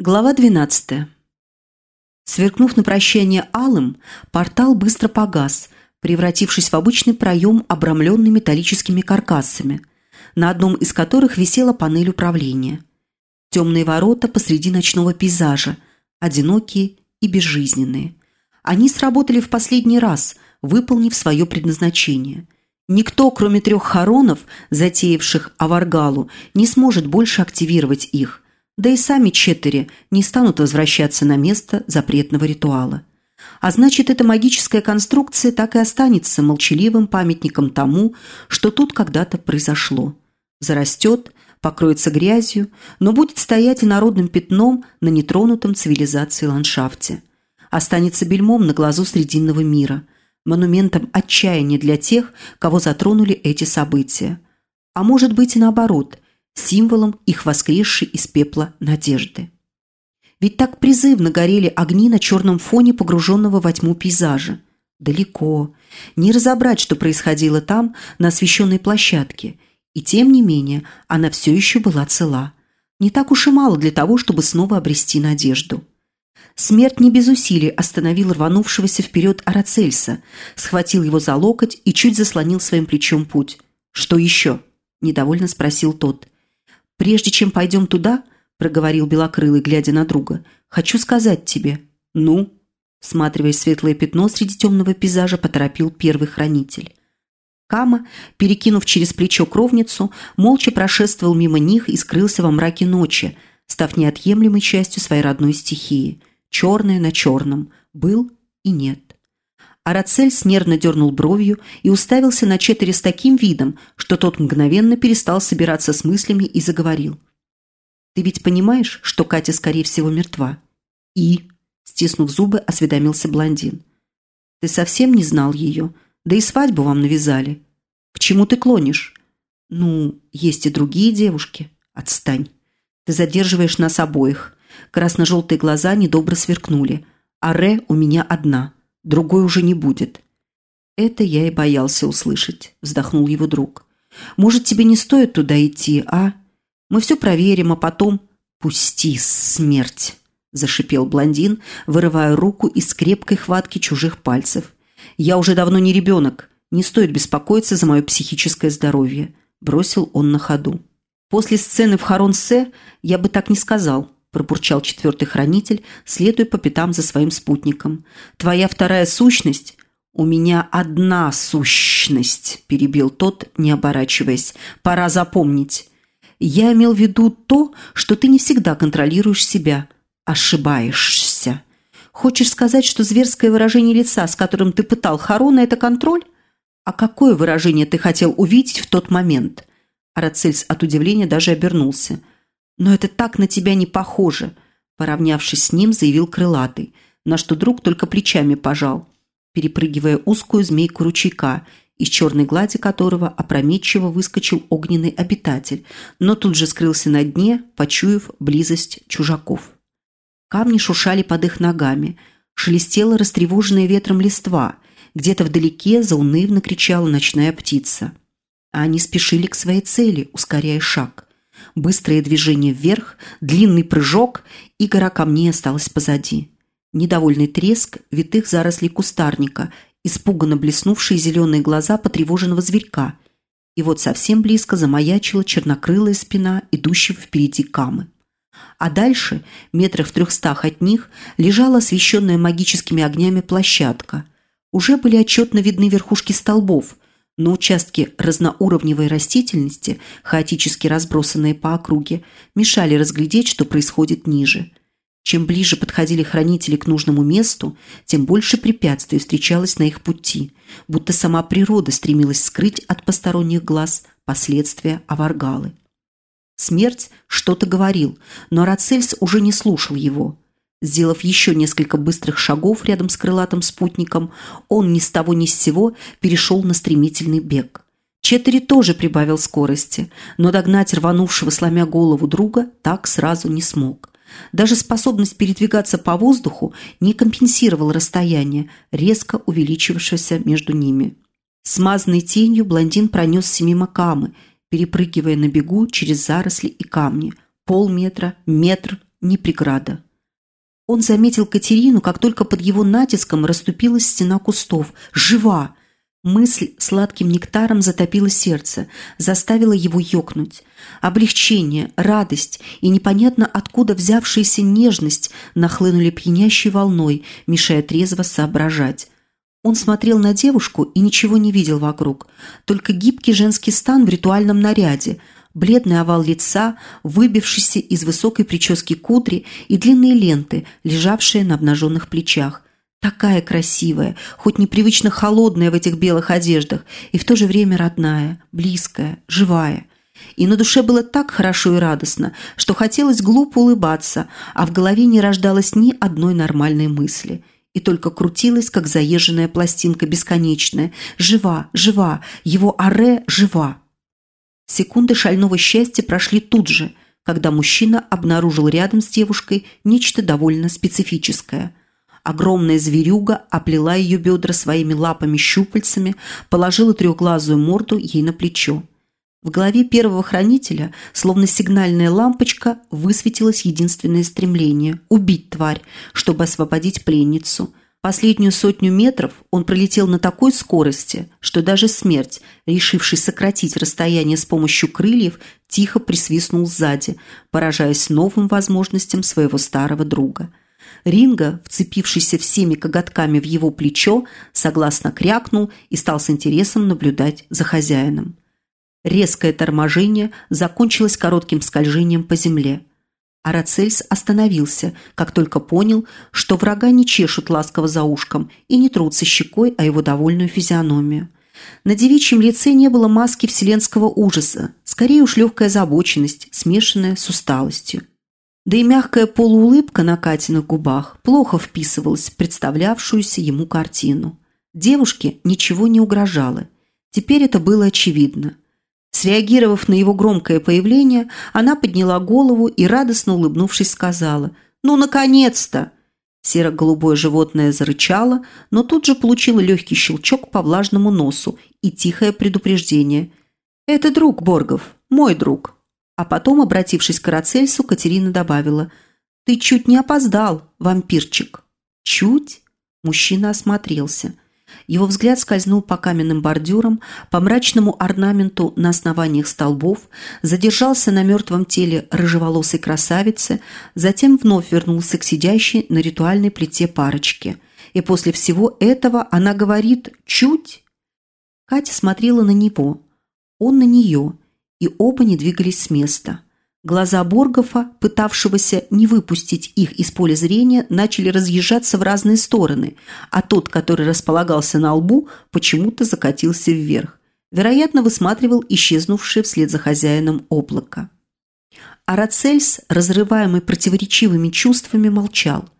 Глава 12. Сверкнув на прощание алым, портал быстро погас, превратившись в обычный проем, обрамленный металлическими каркасами, на одном из которых висела панель управления. Темные ворота посреди ночного пейзажа, одинокие и безжизненные. Они сработали в последний раз, выполнив свое предназначение. Никто, кроме трех хоронов, затеявших Аваргалу, не сможет больше активировать их – да и сами четыре не станут возвращаться на место запретного ритуала. А значит, эта магическая конструкция так и останется молчаливым памятником тому, что тут когда-то произошло. Зарастет, покроется грязью, но будет стоять инородным пятном на нетронутом цивилизацией ландшафте. Останется бельмом на глазу Срединного мира, монументом отчаяния для тех, кого затронули эти события. А может быть и наоборот – символом их воскресшей из пепла надежды. Ведь так призывно горели огни на черном фоне погруженного во тьму пейзажа. Далеко. Не разобрать, что происходило там, на освещенной площадке. И тем не менее, она все еще была цела. Не так уж и мало для того, чтобы снова обрести надежду. Смерть не без усилий остановил рванувшегося вперед Арацельса, схватил его за локоть и чуть заслонил своим плечом путь. «Что еще?» – недовольно спросил тот. «Прежде чем пойдем туда», – проговорил Белокрылый, глядя на друга, – «хочу сказать тебе». «Ну?» – всматриваясь в светлое пятно среди темного пейзажа, поторопил первый хранитель. Кама, перекинув через плечо кровницу, молча прошествовал мимо них и скрылся во мраке ночи, став неотъемлемой частью своей родной стихии. Черное на черном. Был и нет. Арацельс нервно дернул бровью и уставился на Четыре с таким видом, что тот мгновенно перестал собираться с мыслями и заговорил. «Ты ведь понимаешь, что Катя, скорее всего, мертва?» «И?» – стиснув зубы, осведомился блондин. «Ты совсем не знал ее? Да и свадьбу вам навязали. К чему ты клонишь?» «Ну, есть и другие девушки. Отстань. Ты задерживаешь нас обоих». Красно-желтые глаза недобро сверкнули. «А Ре у меня одна» другой уже не будет». «Это я и боялся услышать», – вздохнул его друг. «Может, тебе не стоит туда идти, а? Мы все проверим, а потом...» «Пусти, смерть!» – зашипел блондин, вырывая руку из крепкой хватки чужих пальцев. «Я уже давно не ребенок. Не стоит беспокоиться за мое психическое здоровье», – бросил он на ходу. После сцены в Харонсе я бы так не сказал –– пробурчал четвертый хранитель, следуя по пятам за своим спутником. «Твоя вторая сущность?» «У меня одна сущность», – перебил тот, не оборачиваясь. «Пора запомнить. Я имел в виду то, что ты не всегда контролируешь себя. Ошибаешься. Хочешь сказать, что зверское выражение лица, с которым ты пытал Харона, – это контроль? А какое выражение ты хотел увидеть в тот момент?» Арацельс от удивления даже обернулся – «Но это так на тебя не похоже», – поравнявшись с ним, заявил крылатый, на что друг только плечами пожал, перепрыгивая узкую змейку ручейка, из черной глади которого опрометчиво выскочил огненный обитатель, но тут же скрылся на дне, почуяв близость чужаков. Камни шушали под их ногами, шелестела растревоженная ветром листва, где-то вдалеке заунывно кричала ночная птица. А они спешили к своей цели, ускоряя шаг. Быстрое движение вверх, длинный прыжок, и гора камней осталась позади. Недовольный треск витых зарослей кустарника, испуганно блеснувшие зеленые глаза потревоженного зверька. И вот совсем близко замаячила чернокрылая спина идущего впереди камы. А дальше, метрах в трехстах от них, лежала освещенная магическими огнями площадка. Уже были отчетно видны верхушки столбов – но участки разноуровневой растительности, хаотически разбросанные по округе, мешали разглядеть, что происходит ниже. Чем ближе подходили хранители к нужному месту, тем больше препятствий встречалось на их пути, будто сама природа стремилась скрыть от посторонних глаз последствия аваргалы. Смерть что-то говорил, но Рацельс уже не слушал его – Сделав еще несколько быстрых шагов рядом с крылатым спутником, он ни с того ни с сего перешел на стремительный бег. Четыре тоже прибавил скорости, но догнать рванувшего, сломя голову друга, так сразу не смог. Даже способность передвигаться по воздуху не компенсировала расстояние, резко увеличившееся между ними. Смазанной тенью блондин пронесся мимо камы, перепрыгивая на бегу через заросли и камни. Полметра, метр, ни преграда. Он заметил Катерину, как только под его натиском расступилась стена кустов. «Жива!» Мысль сладким нектаром затопила сердце, заставила его ёкнуть. Облегчение, радость и непонятно откуда взявшаяся нежность нахлынули пьянящей волной, мешая трезво соображать. Он смотрел на девушку и ничего не видел вокруг, только гибкий женский стан в ритуальном наряде, бледный овал лица, выбившийся из высокой прически кудри и длинные ленты, лежавшие на обнаженных плечах. Такая красивая, хоть непривычно холодная в этих белых одеждах, и в то же время родная, близкая, живая. И на душе было так хорошо и радостно, что хотелось глупо улыбаться, а в голове не рождалось ни одной нормальной мысли. И только крутилась, как заезженная пластинка бесконечная. Жива, жива, его аре жива. Секунды шального счастья прошли тут же, когда мужчина обнаружил рядом с девушкой нечто довольно специфическое – Огромная зверюга оплела ее бедра своими лапами-щупальцами, положила трехглазую морду ей на плечо. В голове первого хранителя, словно сигнальная лампочка, высветилось единственное стремление – убить тварь, чтобы освободить пленницу. Последнюю сотню метров он пролетел на такой скорости, что даже смерть, решивший сократить расстояние с помощью крыльев, тихо присвистнул сзади, поражаясь новым возможностям своего старого друга – Ринга, вцепившийся всеми коготками в его плечо, согласно крякнул и стал с интересом наблюдать за хозяином. Резкое торможение закончилось коротким скольжением по земле. Арацельс остановился, как только понял, что врага не чешут ласково за ушком и не трутся щекой о его довольную физиономию. На девичьем лице не было маски вселенского ужаса, скорее уж легкая озабоченность, смешанная с усталостью. Да и мягкая полуулыбка на Катиных губах плохо вписывалась в представлявшуюся ему картину. Девушке ничего не угрожало. Теперь это было очевидно. Среагировав на его громкое появление, она подняла голову и, радостно улыбнувшись, сказала «Ну, наконец-то!» Серо-голубое животное зарычало, но тут же получило легкий щелчок по влажному носу и тихое предупреждение. «Это друг Боргов, мой друг». А потом, обратившись к Карацельсу, Катерина добавила «Ты чуть не опоздал, вампирчик». «Чуть?» Мужчина осмотрелся. Его взгляд скользнул по каменным бордюрам, по мрачному орнаменту на основаниях столбов, задержался на мертвом теле рыжеволосой красавицы, затем вновь вернулся к сидящей на ритуальной плите парочке. И после всего этого она говорит «чуть». Катя смотрела на него, он на нее – и оба не двигались с места. Глаза Боргофа, пытавшегося не выпустить их из поля зрения, начали разъезжаться в разные стороны, а тот, который располагался на лбу, почему-то закатился вверх. Вероятно, высматривал исчезнувшее вслед за хозяином облако. Арацельс, разрываемый противоречивыми чувствами, молчал –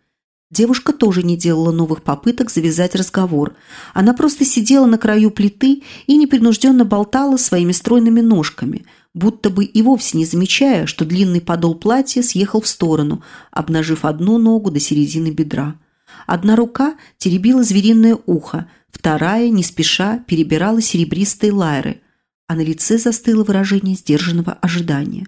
Девушка тоже не делала новых попыток завязать разговор. Она просто сидела на краю плиты и непринужденно болтала своими стройными ножками, будто бы и вовсе не замечая, что длинный подол платья съехал в сторону, обнажив одну ногу до середины бедра. Одна рука теребила звериное ухо, вторая, не спеша, перебирала серебристые лайры, а на лице застыло выражение сдержанного ожидания.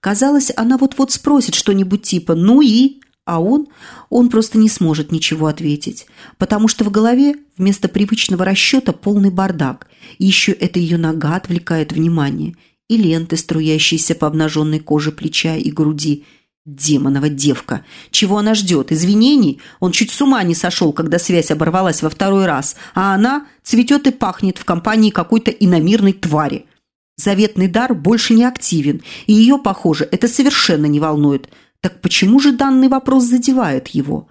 Казалось, она вот-вот спросит что-нибудь типа «Ну и?», а он, он просто не сможет ничего ответить, потому что в голове вместо привычного расчета полный бардак, и еще эта ее нога отвлекает внимание, и ленты, струящиеся по обнаженной коже плеча и груди. Демонова девка! Чего она ждет? Извинений? Он чуть с ума не сошел, когда связь оборвалась во второй раз, а она цветет и пахнет в компании какой-то иномирной твари. Заветный дар больше не активен, и ее, похоже, это совершенно не волнует – так почему же данный вопрос задевает его?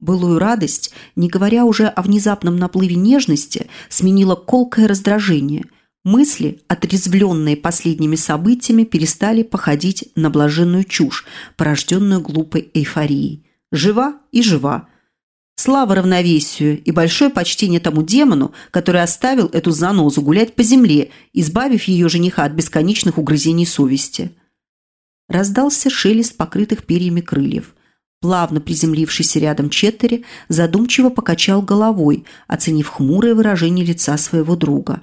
Былую радость, не говоря уже о внезапном наплыве нежности, сменило колкое раздражение. Мысли, отрезвленные последними событиями, перестали походить на блаженную чушь, порожденную глупой эйфорией. Жива и жива. Слава равновесию и большое почтение тому демону, который оставил эту занозу гулять по земле, избавив ее жениха от бесконечных угрызений совести. Раздался шелест покрытых перьями крыльев. Плавно приземлившийся рядом Четтери задумчиво покачал головой, оценив хмурое выражение лица своего друга.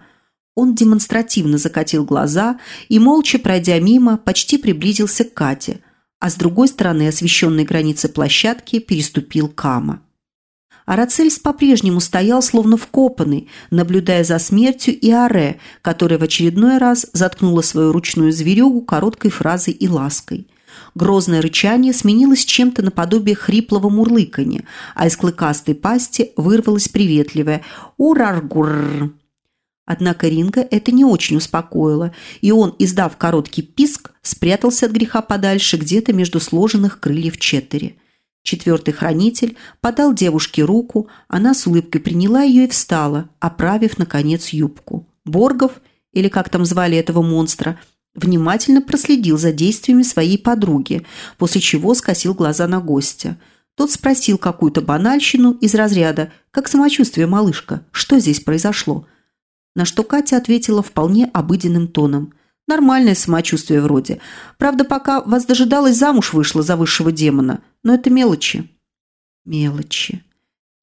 Он демонстративно закатил глаза и, молча пройдя мимо, почти приблизился к Кате. а с другой стороны освещенной границы площадки переступил Кама. Арацельс по-прежнему стоял словно вкопанный, наблюдая за смертью Иаре, которая в очередной раз заткнула свою ручную зверюгу короткой фразой и лаской. Грозное рычание сменилось чем-то наподобие хриплого мурлыканья, а из клыкастой пасти вырвалось приветливое «Ураргурр». Однако Ринга это не очень успокоило, и он, издав короткий писк, спрятался от греха подальше где-то между сложенных крыльев Четтери. Четвертый хранитель подал девушке руку, она с улыбкой приняла ее и встала, оправив, наконец, юбку. Боргов, или как там звали этого монстра, внимательно проследил за действиями своей подруги, после чего скосил глаза на гостя. Тот спросил какую-то банальщину из разряда «Как самочувствие, малышка? Что здесь произошло?» На что Катя ответила вполне обыденным тоном. «Нормальное самочувствие вроде. Правда, пока вас дожидалась, замуж вышла за высшего демона. Но это мелочи». «Мелочи»,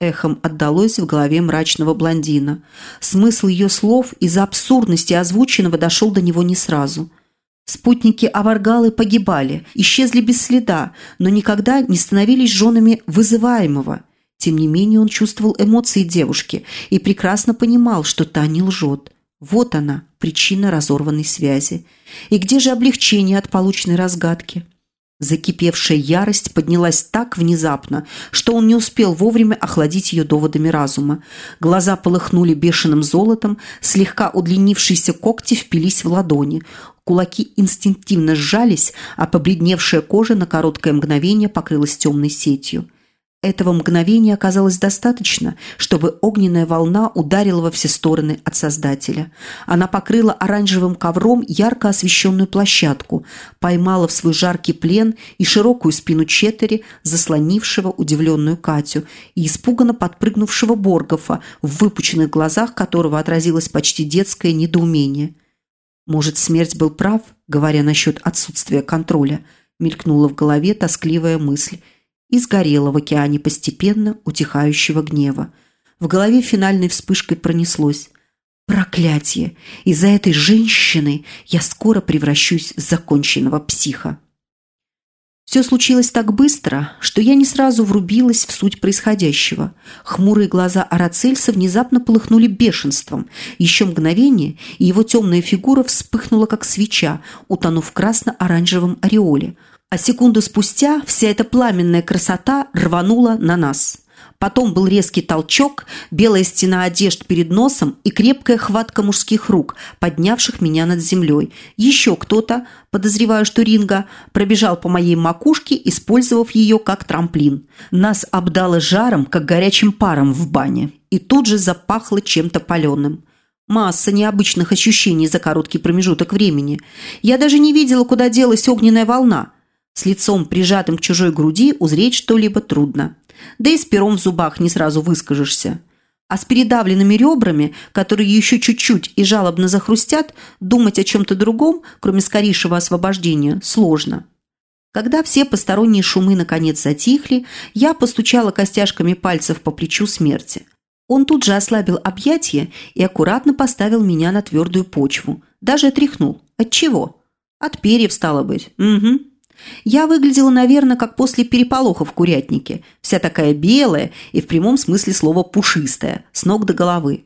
эхом отдалось в голове мрачного блондина. Смысл ее слов из-за абсурдности озвученного дошел до него не сразу. Спутники Аваргалы погибали, исчезли без следа, но никогда не становились женами вызываемого. Тем не менее он чувствовал эмоции девушки и прекрасно понимал, что та не лжет. Вот она, причина разорванной связи. И где же облегчение от полученной разгадки? Закипевшая ярость поднялась так внезапно, что он не успел вовремя охладить ее доводами разума. Глаза полыхнули бешеным золотом, слегка удлинившиеся когти впились в ладони. Кулаки инстинктивно сжались, а побледневшая кожа на короткое мгновение покрылась темной сетью. Этого мгновения оказалось достаточно, чтобы огненная волна ударила во все стороны от Создателя. Она покрыла оранжевым ковром ярко освещенную площадку, поймала в свой жаркий плен и широкую спину Четери, заслонившего удивленную Катю, и испуганно подпрыгнувшего Боргофа, в выпученных глазах которого отразилось почти детское недоумение. «Может, смерть был прав, говоря насчет отсутствия контроля?» мелькнула в голове тоскливая мысль – и сгорела в океане постепенно утихающего гнева. В голове финальной вспышкой пронеслось. «Проклятие! Из-за этой женщины я скоро превращусь в законченного психа!» Все случилось так быстро, что я не сразу врубилась в суть происходящего. Хмурые глаза Арацельса внезапно полыхнули бешенством. Еще мгновение, и его темная фигура вспыхнула, как свеча, утонув в красно-оранжевом ореоле – а секунду спустя вся эта пламенная красота рванула на нас. Потом был резкий толчок, белая стена одежд перед носом и крепкая хватка мужских рук, поднявших меня над землей. Еще кто-то, подозреваю, что Ринга, пробежал по моей макушке, использовав ее как трамплин. Нас обдало жаром, как горячим паром в бане. И тут же запахло чем-то паленым. Масса необычных ощущений за короткий промежуток времени. Я даже не видела, куда делась огненная волна – с лицом, прижатым к чужой груди, узреть что-либо трудно. Да и с пером в зубах не сразу выскажешься. А с передавленными ребрами, которые еще чуть-чуть и жалобно захрустят, думать о чем-то другом, кроме скорейшего освобождения, сложно. Когда все посторонние шумы наконец затихли, я постучала костяшками пальцев по плечу смерти. Он тут же ослабил объятия и аккуратно поставил меня на твердую почву. Даже отряхнул. От чего? От перьев, стало быть. Угу. Я выглядела, наверное, как после переполоха в курятнике, вся такая белая и в прямом смысле слова пушистая, с ног до головы.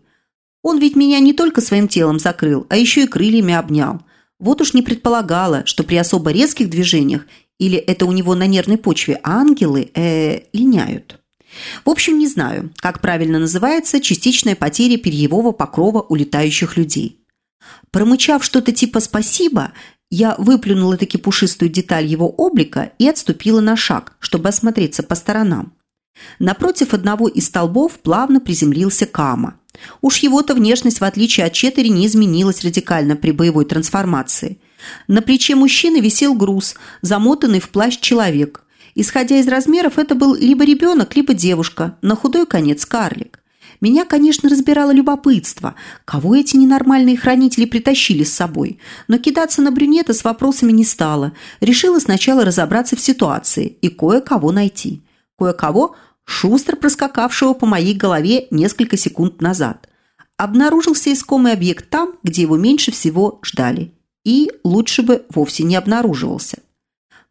Он ведь меня не только своим телом закрыл, а еще и крыльями обнял. Вот уж не предполагала, что при особо резких движениях или это у него на нервной почве ангелы э, линяют. В общем, не знаю, как правильно называется частичная потеря перьевого покрова у летающих людей. Промычав что-то типа «спасибо», я выплюнула таки пушистую деталь его облика и отступила на шаг, чтобы осмотреться по сторонам. Напротив одного из столбов плавно приземлился Кама. Уж его-то внешность, в отличие от Четыре, не изменилась радикально при боевой трансформации. На плече мужчины висел груз, замотанный в плащ человек. Исходя из размеров, это был либо ребенок, либо девушка, на худой конец карлик. Меня, конечно, разбирало любопытство, кого эти ненормальные хранители притащили с собой, но кидаться на брюнета с вопросами не стала. Решила сначала разобраться в ситуации и кое-кого найти. Кое-кого, шустро проскакавшего по моей голове несколько секунд назад. Обнаружился искомый объект там, где его меньше всего ждали. И лучше бы вовсе не обнаруживался.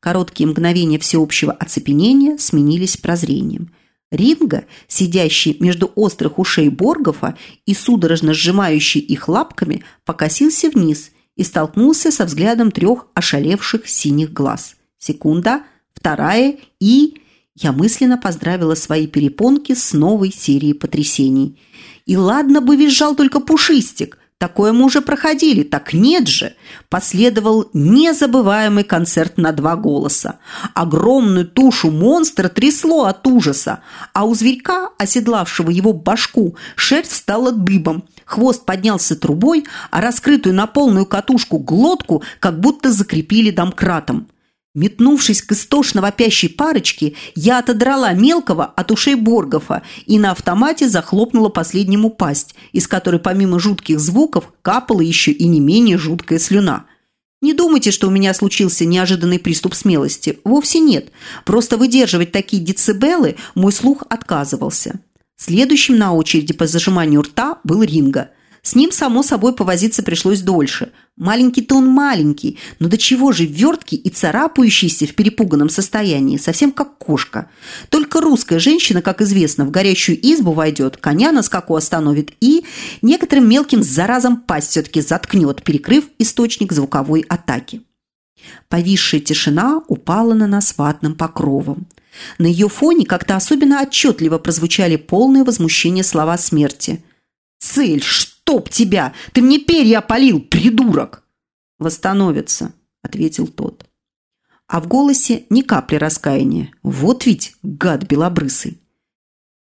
Короткие мгновения всеобщего оцепенения сменились прозрением. Ринга, сидящий между острых ушей Боргофа и судорожно сжимающий их лапками, покосился вниз и столкнулся со взглядом трех ошалевших синих глаз. Секунда, вторая и... Я мысленно поздравила свои перепонки с новой серией потрясений. И ладно бы визжал только Пушистик, Такое мы уже проходили, так нет же. Последовал незабываемый концерт на два голоса. Огромную тушу монстра трясло от ужаса, а у зверька, оседлавшего его башку, шерсть стала дыбом. Хвост поднялся трубой, а раскрытую на полную катушку глотку как будто закрепили домкратом. Метнувшись к истошно вопящей парочке, я отодрала мелкого от ушей Боргофа и на автомате захлопнула последнему пасть, из которой помимо жутких звуков капала еще и не менее жуткая слюна. Не думайте, что у меня случился неожиданный приступ смелости. Вовсе нет. Просто выдерживать такие децибелы мой слух отказывался. Следующим на очереди по зажиманию рта был Ринга – с ним, само собой, повозиться пришлось дольше. Маленький-то он маленький, но до чего же верткий и царапающийся в перепуганном состоянии, совсем как кошка. Только русская женщина, как известно, в горячую избу войдет, коня на скаку остановит и некоторым мелким заразом пасть все-таки заткнет, перекрыв источник звуковой атаки. Повисшая тишина упала на нас ватным покровом. На ее фоне как-то особенно отчетливо прозвучали полные возмущения слова смерти. «Цель, что?» Чтоб тебя! Ты мне перья опалил, придурок!» «Восстановится», — ответил тот. А в голосе ни капли раскаяния. Вот ведь гад белобрысый.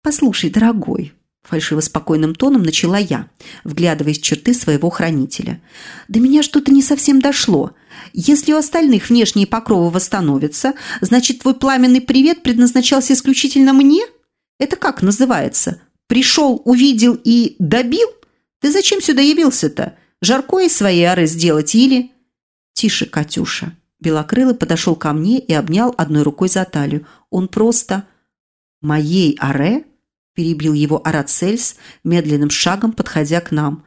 «Послушай, дорогой», – фальшиво спокойным тоном начала я, вглядываясь в черты своего хранителя. «До меня что-то не совсем дошло. Если у остальных внешние покровы восстановятся, значит, твой пламенный привет предназначался исключительно мне? Это как называется? Пришел, увидел и добил? Ты зачем сюда явился-то? Жарко из своей ары сделать или...» «Тише, Катюша». Белокрылый подошел ко мне и обнял одной рукой за талию. Он просто... «Моей аре?» – перебил его Арацельс, медленным шагом подходя к нам.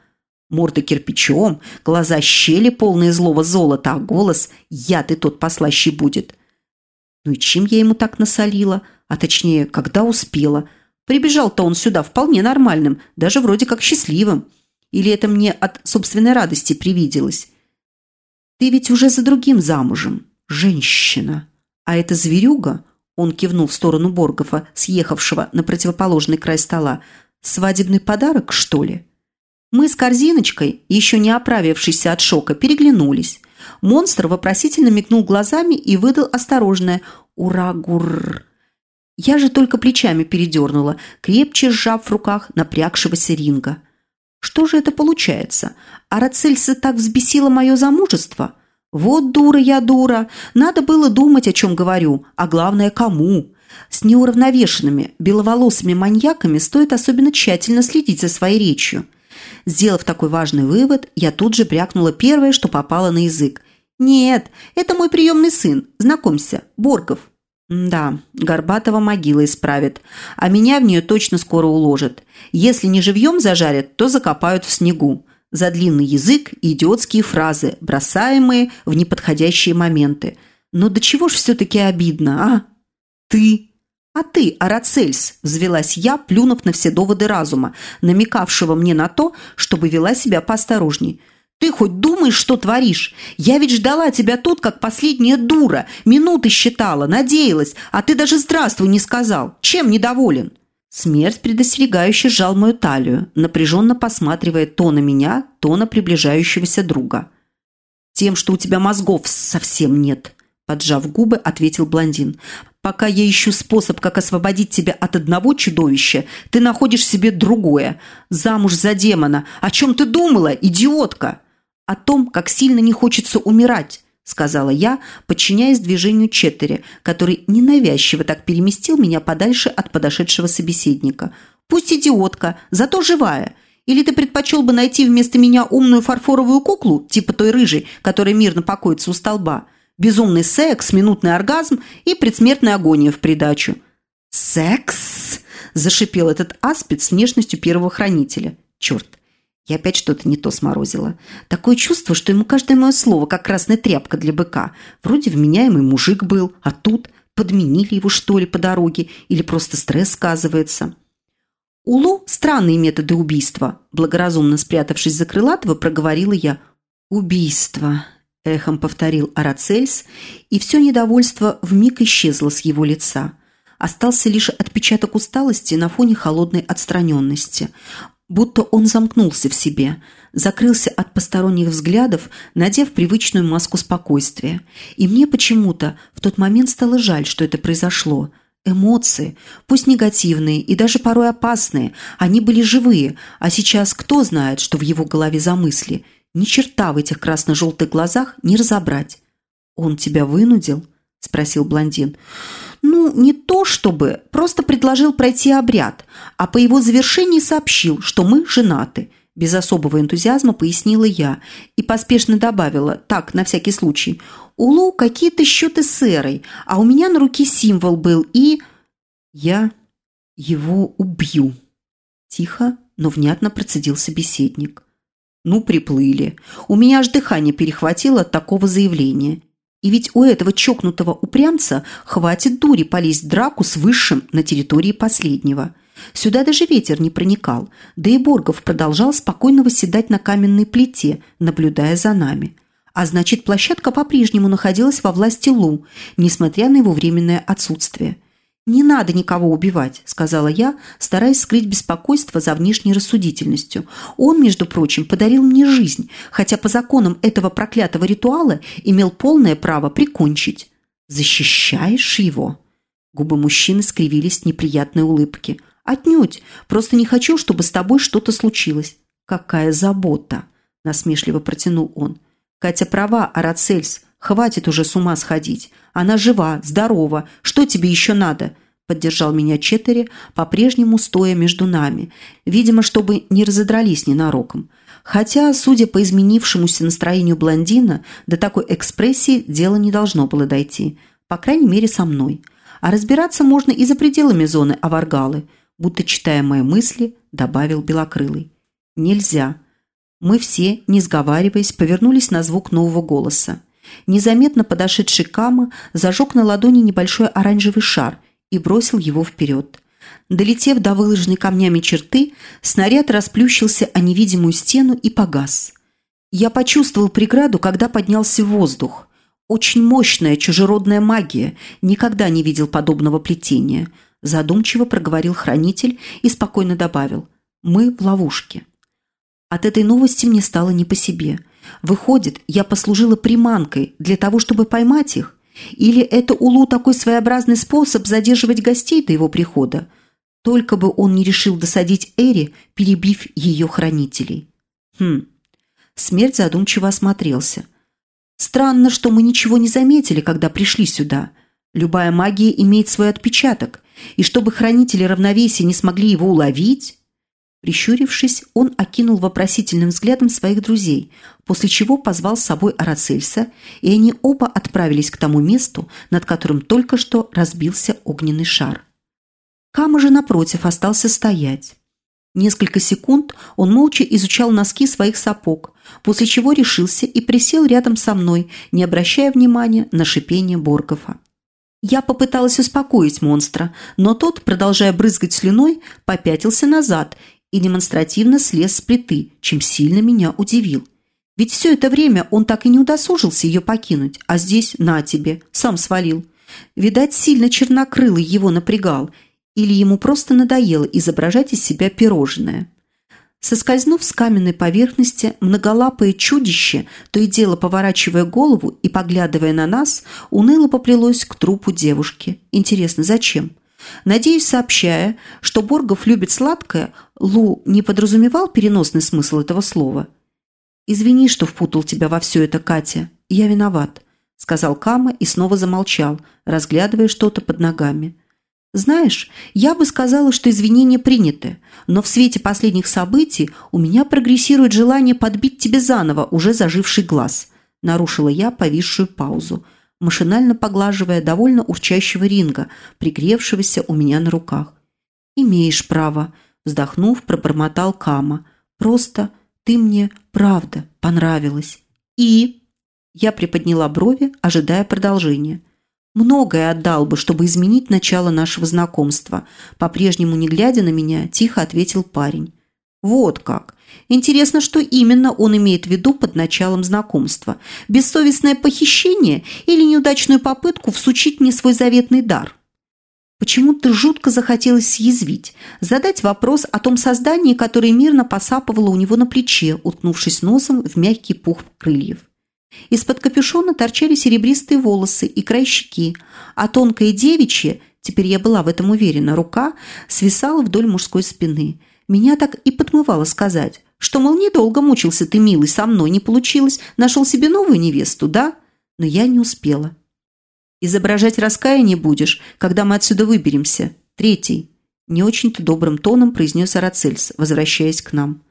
Морда кирпичом, глаза щели, полные злого золота, а голос яд и тот послаще будет. Ну и чем я ему так насолила? А точнее, когда успела? Прибежал-то он сюда вполне нормальным, даже вроде как счастливым. Или это мне от собственной радости привиделось? Ты ведь уже за другим замужем, женщина. А эта зверюга, он кивнул в сторону Боргофа, съехавшего на противоположный край стола, свадебный подарок, что ли? Мы с корзиночкой, еще не оправившись от шока, переглянулись. Монстр вопросительно мигнул глазами и выдал осторожное «Ура-гурр!». Я же только плечами передернула, крепче сжав в руках напрягшегося ринга – что же это получается? Арацельса так взбесило мое замужество? Вот дура я дура. Надо было думать, о чем говорю, а главное, кому. С неуравновешенными, беловолосыми маньяками стоит особенно тщательно следить за своей речью. Сделав такой важный вывод, я тут же брякнула первое, что попало на язык. «Нет, это мой приемный сын. Знакомься, Боргов». Да, Горбатова могила исправит, а меня в нее точно скоро уложат. Если не живьем зажарят, то закопают в снегу. За длинный язык и идиотские фразы, бросаемые в неподходящие моменты. Но до чего ж все-таки обидно, а? Ты? А ты, Арацельс, взвелась я, плюнув на все доводы разума, намекавшего мне на то, чтобы вела себя поосторожней. Ты хоть думаешь, что творишь? Я ведь ждала тебя тут, как последняя дура. Минуты считала, надеялась, а ты даже «здравствуй» не сказал. Чем недоволен?» Смерть предостерегающе сжал мою талию, напряженно посматривая то на меня, то на приближающегося друга. «Тем, что у тебя мозгов совсем нет», – поджав губы, ответил блондин. «Пока я ищу способ, как освободить тебя от одного чудовища, ты находишь себе другое. Замуж за демона. О чем ты думала, идиотка?» О том, как сильно не хочется умирать», – сказала я, подчиняясь движению Четтери, который ненавязчиво так переместил меня подальше от подошедшего собеседника. «Пусть идиотка, зато живая. Или ты предпочел бы найти вместо меня умную фарфоровую куклу, типа той рыжей, которая мирно покоится у столба? Безумный секс, минутный оргазм и предсмертная агония в придачу». «Секс?» – зашипел этот аспид с внешностью первого хранителя. «Черт, Я опять что-то не то сморозила. Такое чувство, что ему каждое мое слово, как красная тряпка для быка. Вроде вменяемый мужик был, а тут подменили его, что ли, по дороге, или просто стресс сказывается. «Улу – странные методы убийства», – благоразумно спрятавшись за крылатого, проговорила я. «Убийство», – эхом повторил Арацельс, и все недовольство вмиг исчезло с его лица. Остался лишь отпечаток усталости на фоне холодной отстраненности. Будто он замкнулся в себе, закрылся от посторонних взглядов, надев привычную маску спокойствия. И мне почему-то в тот момент стало жаль, что это произошло – Эмоции, пусть негативные и даже порой опасные, они были живые, а сейчас кто знает, что в его голове за мысли. Ни черта в этих красно-желтых глазах не разобрать. «Он тебя вынудил?» – спросил блондин. «Ну, не то чтобы, просто предложил пройти обряд, а по его завершении сообщил, что мы женаты. Без особого энтузиазма пояснила я и поспешно добавила, так, на всякий случай, «У Лу какие-то счеты с Эрой, а у меня на руке символ был, и...» «Я его убью», – тихо, но внятно процедил собеседник. «Ну, приплыли. У меня аж дыхание перехватило от такого заявления. И ведь у этого чокнутого упрямца хватит дури полезть в драку с высшим на территории последнего». Сюда даже ветер не проникал, да и Боргов продолжал спокойно восседать на каменной плите, наблюдая за нами. А значит, площадка по-прежнему находилась во власти Лу, несмотря на его временное отсутствие. «Не надо никого убивать», – сказала я, стараясь скрыть беспокойство за внешней рассудительностью. «Он, между прочим, подарил мне жизнь, хотя по законам этого проклятого ритуала имел полное право прикончить». «Защищаешь его?» Губы мужчины скривились в неприятной улыбке – «Отнюдь. Просто не хочу, чтобы с тобой что-то случилось». «Какая забота!» – насмешливо протянул он. «Катя права, Арацельс. Хватит уже с ума сходить. Она жива, здорова. Что тебе еще надо?» Поддержал меня Четери, по-прежнему стоя между нами. Видимо, чтобы не разодрались ненароком. Хотя, судя по изменившемуся настроению блондина, до такой экспрессии дело не должно было дойти. По крайней мере, со мной. А разбираться можно и за пределами зоны Аваргалы – будто читая мои мысли, добавил Белокрылый. «Нельзя». Мы все, не сговариваясь, повернулись на звук нового голоса. Незаметно подошедший Кама зажег на ладони небольшой оранжевый шар и бросил его вперед. Долетев до выложенной камнями черты, снаряд расплющился о невидимую стену и погас. Я почувствовал преграду, когда поднялся воздух. Очень мощная чужеродная магия, никогда не видел подобного плетения – задумчиво проговорил хранитель и спокойно добавил «Мы в ловушке». От этой новости мне стало не по себе. Выходит, я послужила приманкой для того, чтобы поймать их? Или это Улу такой своеобразный способ задерживать гостей до его прихода? Только бы он не решил досадить Эри, перебив ее хранителей. Хм. Смерть задумчиво осмотрелся. Странно, что мы ничего не заметили, когда пришли сюда. Любая магия имеет свой отпечаток, и чтобы хранители равновесия не смогли его уловить... Прищурившись, он окинул вопросительным взглядом своих друзей, после чего позвал с собой Арацельса, и они оба отправились к тому месту, над которым только что разбился огненный шар. Кама же, напротив, остался стоять. Несколько секунд он молча изучал носки своих сапог, после чего решился и присел рядом со мной, не обращая внимания на шипение Боргофа. Я попыталась успокоить монстра, но тот, продолжая брызгать слюной, попятился назад и демонстративно слез с плиты, чем сильно меня удивил. Ведь все это время он так и не удосужился ее покинуть, а здесь, на тебе, сам свалил. Видать, сильно чернокрылый его напрягал, или ему просто надоело изображать из себя пирожное. Соскользнув с каменной поверхности, многолапое чудище, то и дело поворачивая голову и поглядывая на нас, уныло поплелось к трупу девушки. Интересно, зачем? Надеюсь, сообщая, что Боргов любит сладкое, Лу не подразумевал переносный смысл этого слова. «Извини, что впутал тебя во все это, Катя. Я виноват», – сказал Кама и снова замолчал, разглядывая что-то под ногами. Знаешь, я бы сказала, что извинения приняты, но в свете последних событий у меня прогрессирует желание подбить тебе заново уже заживший глаз. Нарушила я повисшую паузу, машинально поглаживая довольно урчащего ринга, пригревшегося у меня на руках. «Имеешь право», – вздохнув, пробормотал Кама. «Просто Ты мне, правда, понравилась. И...» Я приподняла брови, ожидая продолжения. «Многое отдал бы, чтобы изменить начало нашего знакомства», по-прежнему не глядя на меня, тихо ответил парень. «Вот как. Интересно, что именно он имеет в виду под началом знакомства. Бессовестное похищение или неудачную попытку всучить мне свой заветный дар?» Почему-то жутко захотелось съязвить, задать вопрос о том создании, которое мирно посапывало у него на плече, уткнувшись носом в мягкий пух крыльев. Из-под капюшона торчали серебристые волосы и край щеки, а тонкая девичья, теперь я была в этом уверена, рука свисала вдоль мужской спины. Меня так и подмывало сказать, что, мол, недолго мучился ты, милый, со мной не получилось, нашел себе новую невесту, да? Но я не успела. Изображать раскаяние будешь, когда мы отсюда выберемся. Третий. Не очень-то добрым тоном произнес Арацельс, возвращаясь к нам.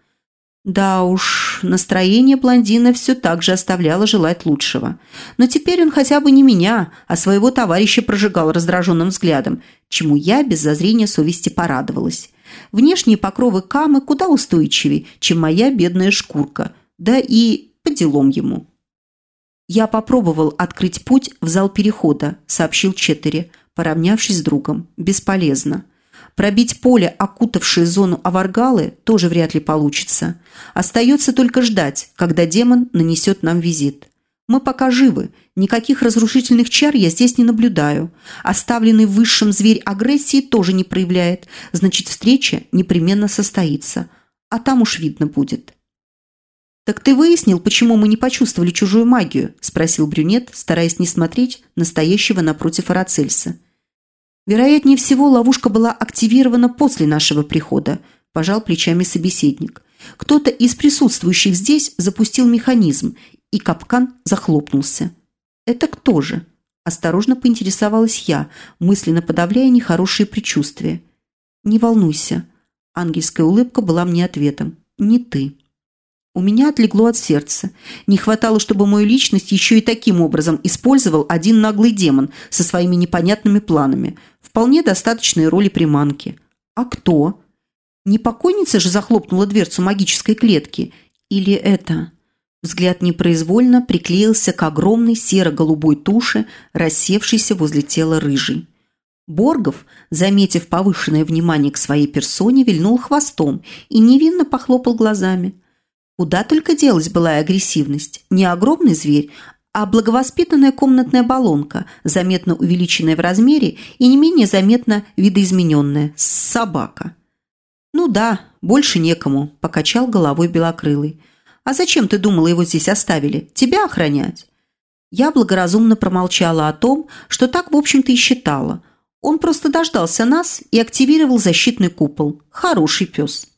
Да уж, настроение блондина все так же оставляло желать лучшего. Но теперь он хотя бы не меня, а своего товарища прожигал раздраженным взглядом, чему я без зазрения совести порадовалась. Внешние покровы камы куда устойчивее, чем моя бедная шкурка. Да и по делам ему. «Я попробовал открыть путь в зал перехода», – сообщил Четтери, поравнявшись с другом. «Бесполезно. Пробить поле, окутавшее зону Аваргалы, тоже вряд ли получится. Остается только ждать, когда демон нанесет нам визит. Мы пока живы, никаких разрушительных чар я здесь не наблюдаю. Оставленный высшим зверь агрессии тоже не проявляет, значит, встреча непременно состоится. А там уж видно будет». «Так ты выяснил, почему мы не почувствовали чужую магию?» – спросил брюнет, стараясь не смотреть настоящего напротив Арацельса. «Вероятнее всего, ловушка была активирована после нашего прихода», – пожал плечами собеседник. «Кто-то из присутствующих здесь запустил механизм, и капкан захлопнулся». «Это кто же?» – осторожно поинтересовалась я, мысленно подавляя нехорошие предчувствия. «Не волнуйся». Ангельская улыбка была мне ответом. «Не ты». У меня отлегло от сердца. Не хватало, чтобы мою личность еще и таким образом использовал один наглый демон со своими непонятными планами. Вполне достаточные роли приманки. А кто? Не покойница же захлопнула дверцу магической клетки? Или это... Взгляд непроизвольно приклеился к огромной серо-голубой туше, рассевшейся возле тела рыжей. Боргов, заметив повышенное внимание к своей персоне, вильнул хвостом и невинно похлопал глазами – Куда только делась былая агрессивность. Не огромный зверь, а благовоспитанная комнатная баллонка, заметно увеличенная в размере и не менее заметно видоизмененная – собака. «Ну да, больше некому», – покачал головой белокрылый. «А зачем ты думала, его здесь оставили? Тебя охранять?» Я благоразумно промолчала о том, что так, в общем-то, и считала. Он просто дождался нас и активировал защитный купол. Хороший пес.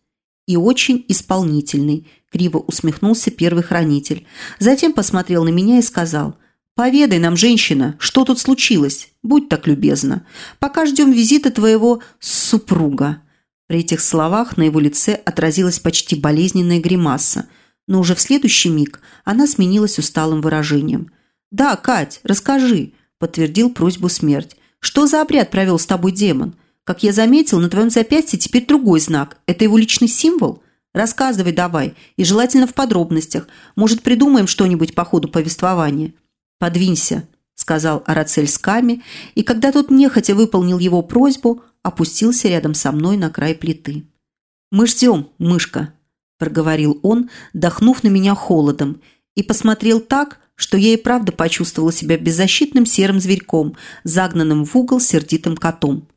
И очень исполнительный – Криво усмехнулся первый хранитель. Затем посмотрел на меня и сказал. «Поведай нам, женщина, что тут случилось? Будь так любезна. Пока ждем визита твоего супруга». При этих словах на его лице отразилась почти болезненная гримаса, но уже в следующий миг она сменилась усталым выражением. «Да, Кать, расскажи», – подтвердил просьбу смерть. «Что за обряд провел с тобой демон? Как я заметил, на твоем запястье теперь другой знак. Это его личный символ?» Рассказывай давай, и желательно в подробностях. Может, придумаем что-нибудь по ходу повествования. Подвинься, сказал Арацель Сками, и когда тот нехотя выполнил его просьбу, опустился рядом со мной на край плиты. «Мы ждем, мышка», – проговорил он, дохнув на меня холодом, и посмотрел так, что я и правда почувствовала себя беззащитным серым зверьком, загнанным в угол сердитым котом.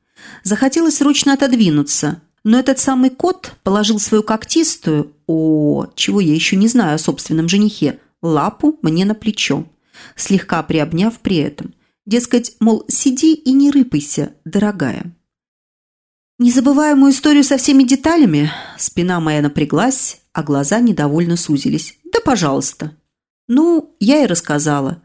Захотелось срочно отодвинуться, но этот самый кот положил свою когтистую, о, чего я еще не знаю о собственном женихе, лапу мне на плечо, слегка приобняв при этом. Дескать, мол, сиди и не рыпайся, дорогая. Незабываемую историю со всеми деталями, спина моя напряглась, а глаза недовольно сузились. Да, пожалуйста. Ну, я и рассказала.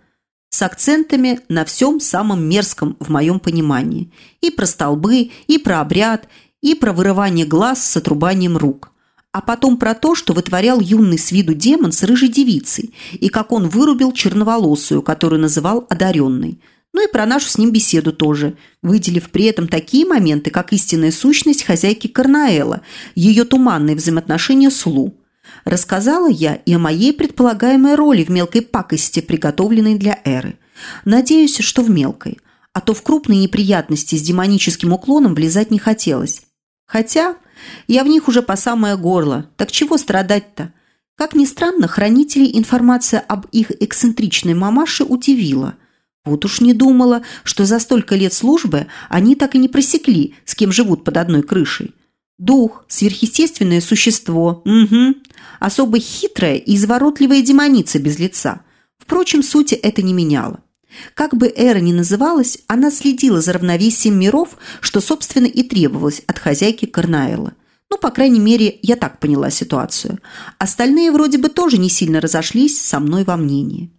С акцентами на всем самом мерзком в моем понимании. И про столбы, и про обряд, и про вырывание глаз с отрубанием рук. А потом про то, что вытворял юный с виду демон с рыжей девицей, и как он вырубил черноволосую, которую называл одаренной. Ну и про нашу с ним беседу тоже, выделив при этом такие моменты, как истинная сущность хозяйки Карнаэла, ее туманные взаимоотношения с Лу. Рассказала я и о моей предполагаемой роли в мелкой пакости, приготовленной для Эры. Надеюсь, что в мелкой. А то в крупные неприятности с демоническим уклоном влезать не хотелось. Хотя я в них уже по самое горло. Так чего страдать-то? Как ни странно, хранителей информация об их эксцентричной мамаше удивила. Вот уж не думала, что за столько лет службы они так и не просекли, с кем живут под одной крышей. Дух, сверхъестественное существо, угу, особо хитрая и изворотливая демоница без лица. Впрочем, сути это не меняло. Как бы Эра ни называлась, она следила за равновесием миров, что, собственно, и требовалось от хозяйки Карнаэла. Ну, по крайней мере, я так поняла ситуацию. Остальные вроде бы тоже не сильно разошлись со мной во мнении.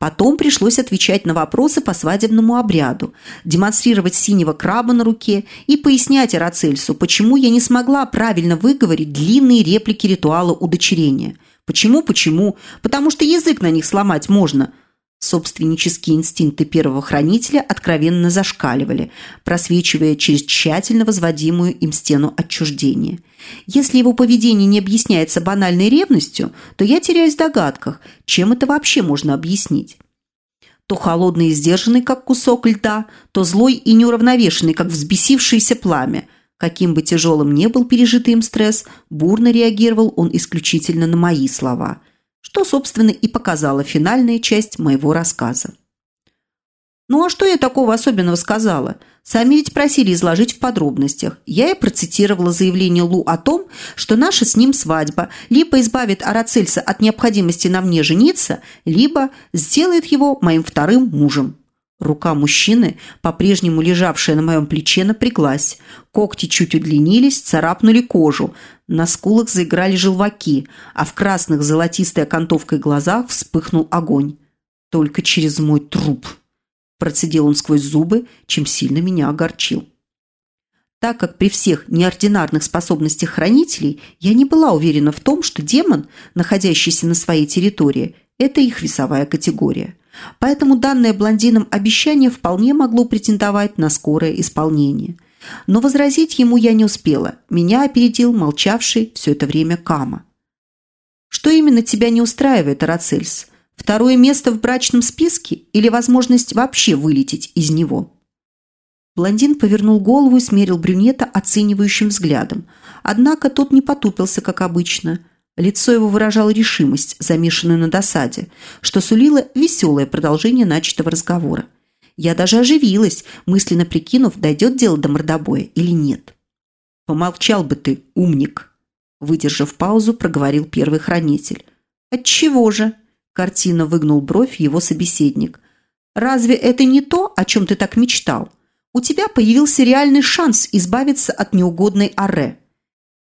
Потом пришлось отвечать на вопросы по свадебному обряду, демонстрировать синего краба на руке и пояснять Арацельсу, почему я не смогла правильно выговорить длинные реплики ритуала удочерения. Почему, почему? Потому что язык на них сломать можно. Собственнические инстинкты первого хранителя откровенно зашкаливали, просвечивая через тщательно возводимую им стену отчуждения. Если его поведение не объясняется банальной ревностью, то я теряюсь в догадках, чем это вообще можно объяснить. То холодный и сдержанный, как кусок льда, то злой и неуравновешенный, как взбесившееся пламя. Каким бы тяжелым ни был пережитый им стресс, бурно реагировал он исключительно на мои слова – что, собственно, и показала финальная часть моего рассказа. Ну а что я такого особенного сказала? Сами ведь просили изложить в подробностях. Я и процитировала заявление Лу о том, что наша с ним свадьба либо избавит Арацельса от необходимости на мне жениться, либо сделает его моим вторым мужем. Рука мужчины, по-прежнему лежавшая на моем плече, напряглась. Когти чуть удлинились, царапнули кожу. На скулах заиграли желваки, а в красных золотистой окантовкой глазах вспыхнул огонь. «Только через мой труп!» Процедил он сквозь зубы, чем сильно меня огорчил. Так как при всех неординарных способностях хранителей я не была уверена в том, что демон, находящийся на своей территории, это их весовая категория. Поэтому данное блондином обещание вполне могло претендовать на скорое исполнение. Но возразить ему я не успела. Меня опередил молчавший все это время Кама. «Что именно тебя не устраивает, Арацельс? Второе место в брачном списке или возможность вообще вылететь из него?» Блондин повернул голову и смерил брюнета оценивающим взглядом. Однако тот не потупился, как обычно – Лицо его выражало решимость, замешанную на досаде, что сулило веселое продолжение начатого разговора. Я даже оживилась, мысленно прикинув, дойдет дело до мордобоя или нет. «Помолчал бы ты, умник!» Выдержав паузу, проговорил первый хранитель. «Отчего же?» – картина выгнул бровь его собеседник. «Разве это не то, о чем ты так мечтал? У тебя появился реальный шанс избавиться от неугодной Аре.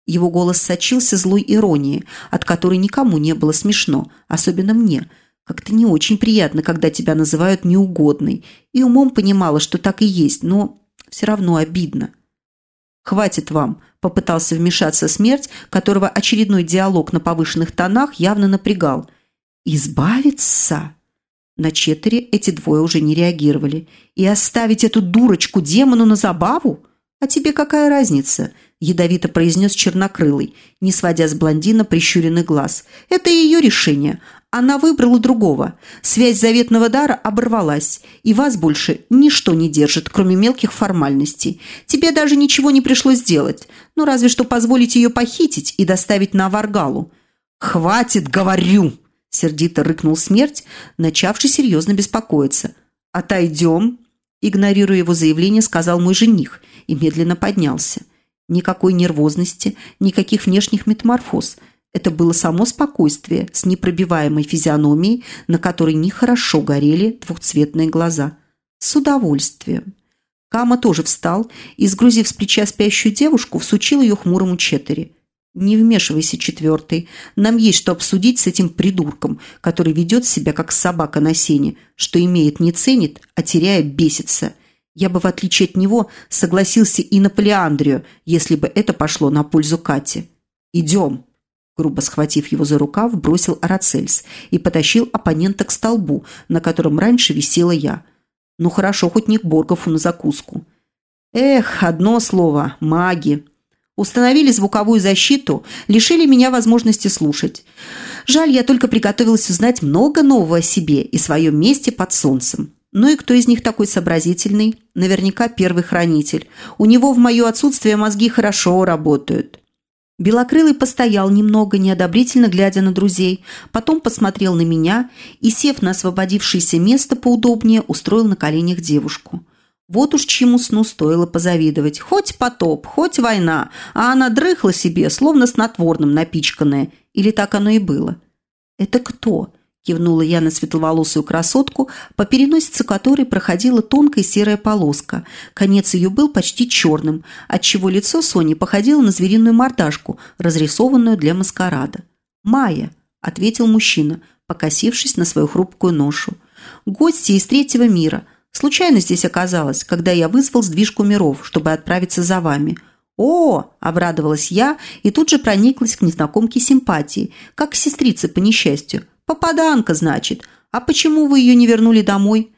Его голос сочился злой иронией, от которой никому не было смешно, особенно мне. Как-то не очень приятно, когда тебя называют неугодной. И умом понимала, что так и есть, но все равно обидно. «Хватит вам», – попытался вмешаться смерть, которого очередной диалог на повышенных тонах явно напрягал. «Избавиться?» На четыре эти двое уже не реагировали. «И оставить эту дурочку демону на забаву? А тебе какая разница?» Ядовито произнес чернокрылый, не сводя с блондина прищуренный глаз. «Это ее решение. Она выбрала другого. Связь заветного дара оборвалась, и вас больше ничто не держит, кроме мелких формальностей. Тебе даже ничего не пришлось делать, ну разве что позволить ее похитить и доставить на Варгалу». «Хватит, говорю!» – сердито рыкнул смерть, начавший серьезно беспокоиться. «Отойдем!» – игнорируя его заявление, сказал мой жених и медленно поднялся. Никакой нервозности, никаких внешних метаморфоз. Это было само спокойствие с непробиваемой физиономией, на которой нехорошо горели двухцветные глаза. С удовольствием. Кама тоже встал и, сгрузив с плеча спящую девушку, всучил ее хмурому четыре. «Не вмешивайся, четвертый. Нам есть что обсудить с этим придурком, который ведет себя как собака на сене, что имеет не ценит, а теряя бесится. Я бы, в отличие от него, согласился и на полиандрию, если бы это пошло на пользу Кате. «Идем!» Грубо схватив его за рукав, бросил Арацельс и потащил оппонента к столбу, на котором раньше висела я. Ну хорошо, хоть не к Боргову на закуску. Эх, одно слово – маги. Установили звуковую защиту, лишили меня возможности слушать. Жаль, я только приготовилась узнать много нового о себе и своем месте под солнцем. Ну и кто из них такой сообразительный? Наверняка первый хранитель. У него в мое отсутствие мозги хорошо работают. Белокрылый постоял немного, неодобрительно глядя на друзей, потом посмотрел на меня и, сев на освободившееся место поудобнее, устроил на коленях девушку. Вот уж чему сну стоило позавидовать. Хоть потоп, хоть война, а она дрыхла себе, словно снотворным напичканная. Или так оно и было. «Это кто?» – кивнула я на светловолосую красотку, по переносице которой проходила тонкая серая полоска. Конец ее был почти черным, отчего лицо Сони походило на звериную мордашку, разрисованную для маскарада. «Майя», – ответил мужчина, покосившись на свою хрупкую ношу. «Гости из третьего мира – Случайно здесь оказалось, когда я вызвал сдвижку миров, чтобы отправиться за вами. О, обрадовалась я и тут же прониклась к незнакомке симпатии, как к сестрице по несчастью. Попаданка, значит. А почему вы ее не вернули домой?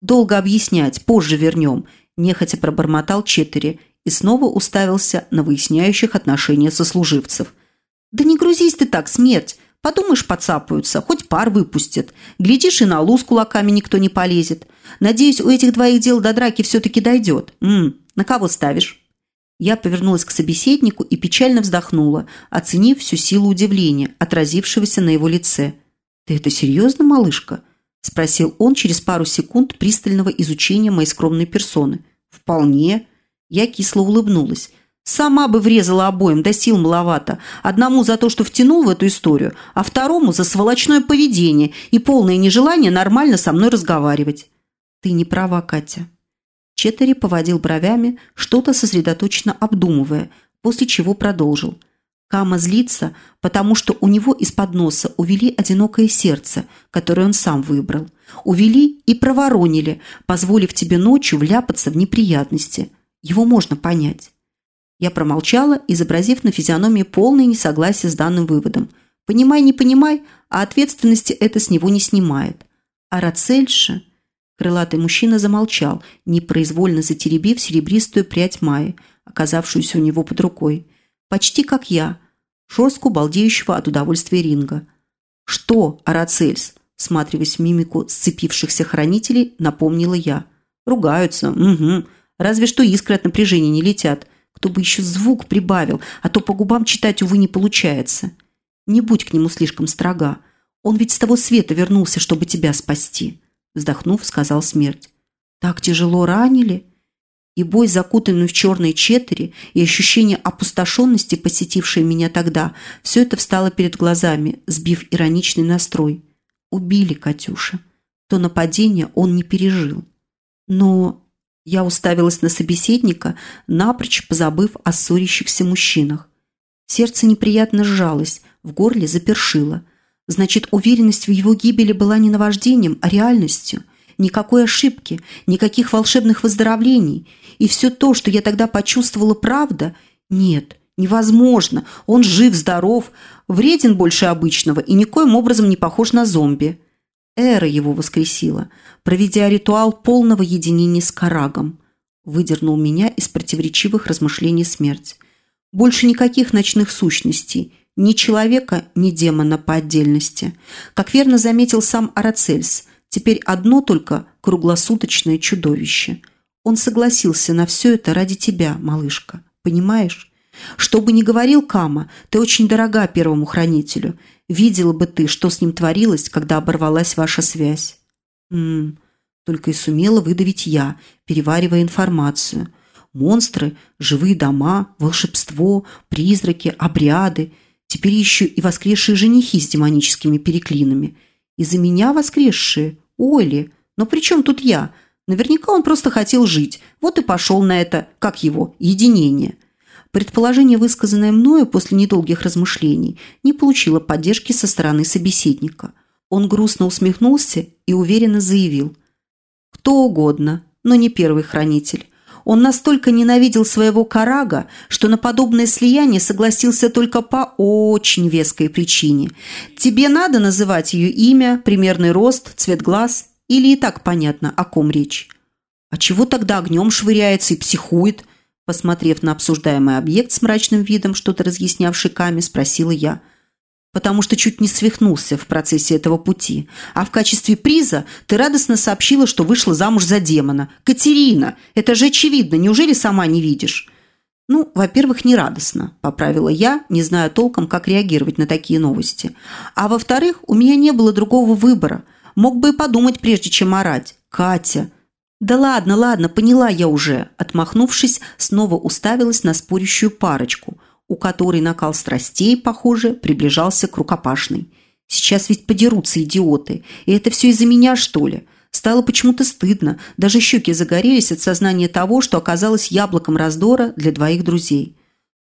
Долго объяснять, позже вернем. Нехотя пробормотал Четыре и снова уставился на выясняющих отношения сослуживцев. «Да не грузись ты так, смерть! Подумаешь, подцапаются, хоть пар выпустят. Глядишь, и на луз кулаками никто не полезет. Надеюсь, у этих двоих дел до драки все-таки дойдет. М на кого ставишь?» Я повернулась к собеседнику и печально вздохнула, оценив всю силу удивления, отразившегося на его лице. «Ты это серьезно, малышка?» – спросил он через пару секунд пристального изучения моей скромной персоны. «Вполне». Я кисло улыбнулась. Сама бы врезала обоим, да сил маловато. Одному за то, что втянул в эту историю, а второму за сволочное поведение и полное нежелание нормально со мной разговаривать. Ты не права, Катя. Четери поводил бровями, что-то сосредоточенно обдумывая, после чего продолжил. Кама злится, потому что у него из-под носа увели одинокое сердце, которое он сам выбрал. Увели и проворонили, позволив тебе ночью вляпаться в неприятности. Его можно понять. Я промолчала, изобразив на физиономии полное несогласие с данным выводом. Понимай, не понимай, а ответственности это с него не снимает. А Рацельша... Крылатый мужчина замолчал, непроизвольно затеребив серебристую прядь Майи, оказавшуюся у него под рукой. Почти как я, шорстку балдеющего от удовольствия ринга. «Что, Арацельс?» Сматриваясь в мимику сцепившихся хранителей, напомнила я. «Ругаются, угу. Разве что искры от напряжения не летят кто бы еще звук прибавил, а то по губам читать, увы, не получается. Не будь к нему слишком строга. Он ведь с того света вернулся, чтобы тебя спасти. Вздохнув, сказал смерть. Так тяжело ранили? И бой, закутанный в черные четыре, и ощущение опустошенности, посетившее меня тогда, все это встало перед глазами, сбив ироничный настрой. Убили Катюша. То нападение он не пережил. Но я уставилась на собеседника, напрочь позабыв о ссорящихся мужчинах. Сердце неприятно сжалось, в горле запершило. Значит, уверенность в его гибели была не наваждением, а реальностью. Никакой ошибки, никаких волшебных выздоровлений. И все то, что я тогда почувствовала, правда? Нет, невозможно. Он жив, здоров, вреден больше обычного и никоим образом не похож на зомби. Эра его воскресила, проведя ритуал полного единения с Карагом. Выдернул меня из противоречивых размышлений смерть. Больше никаких ночных сущностей, ни человека, ни демона по отдельности. Как верно заметил сам Арацельс, теперь одно только круглосуточное чудовище. Он согласился на все это ради тебя, малышка. Понимаешь? Что бы ни говорил Кама, ты очень дорога первому хранителю. Видела бы ты, что с ним творилось, когда оборвалась ваша связь. М только и сумела выдавить я, переваривая информацию. Монстры, живые дома, волшебство, призраки, обряды. Теперь еще и воскресшие женихи с демоническими переклинами. Из-за меня воскресшие? Оли. Но при чем тут я? Наверняка он просто хотел жить. Вот и пошел на это, как его, единение. Предположение, высказанное мною после недолгих размышлений, не получило поддержки со стороны собеседника. Он грустно усмехнулся и уверенно заявил. «Кто угодно, но не первый хранитель. Он настолько ненавидел своего Карага, что на подобное слияние согласился только по очень веской причине. Тебе надо называть ее имя, примерный рост, цвет глаз или и так понятно, о ком речь? А чего тогда огнем швыряется и психует?» Посмотрев на обсуждаемый объект с мрачным видом, что-то разъяснявший Каме, спросила я. «Потому что чуть не свихнулся в процессе этого пути. А в качестве приза ты радостно сообщила, что вышла замуж за демона. Катерина! Это же очевидно, неужели сама не видишь?» «Ну, во-первых, не радостно», – поправила я, не зная толком, как реагировать на такие новости. «А во-вторых, у меня не было другого выбора. Мог бы и подумать, прежде чем орать. Катя!» «Да ладно, ладно, поняла я уже», – отмахнувшись, снова уставилась на спорящую парочку, у которой накал страстей, похоже, приближался к рукопашной. «Сейчас ведь подерутся идиоты, и это все из-за меня, что ли?» Стало почему-то стыдно, даже щеки загорелись от сознания того, что оказалось яблоком раздора для двоих друзей.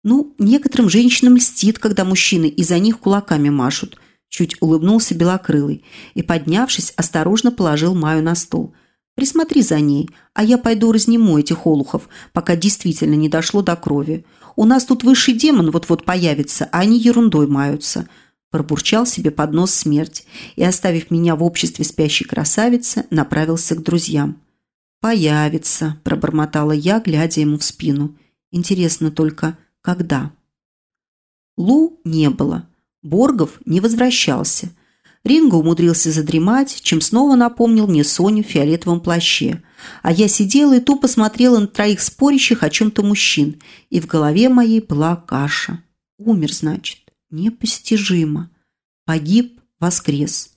Ну, некоторым женщинам льстит, когда мужчины из-за них кулаками машут. Чуть улыбнулся Белокрылый и, поднявшись, осторожно положил Маю на стол. «Присмотри за ней, а я пойду разниму этих олухов, пока действительно не дошло до крови. У нас тут высший демон вот-вот появится, а они ерундой маются пробурчал себе под нос смерть и, оставив меня в обществе спящей красавицы, направился к друзьям. «Появится», – пробормотала я, глядя ему в спину. «Интересно только, когда?» Лу не было. Боргов не возвращался. Ринго умудрился задремать, чем снова напомнил мне Соню в фиолетовом плаще. А я сидела и тупо смотрела на троих спорящих о чем-то мужчин, и в голове моей была каша. Умер, значит. Непостижимо. Погиб, воскрес.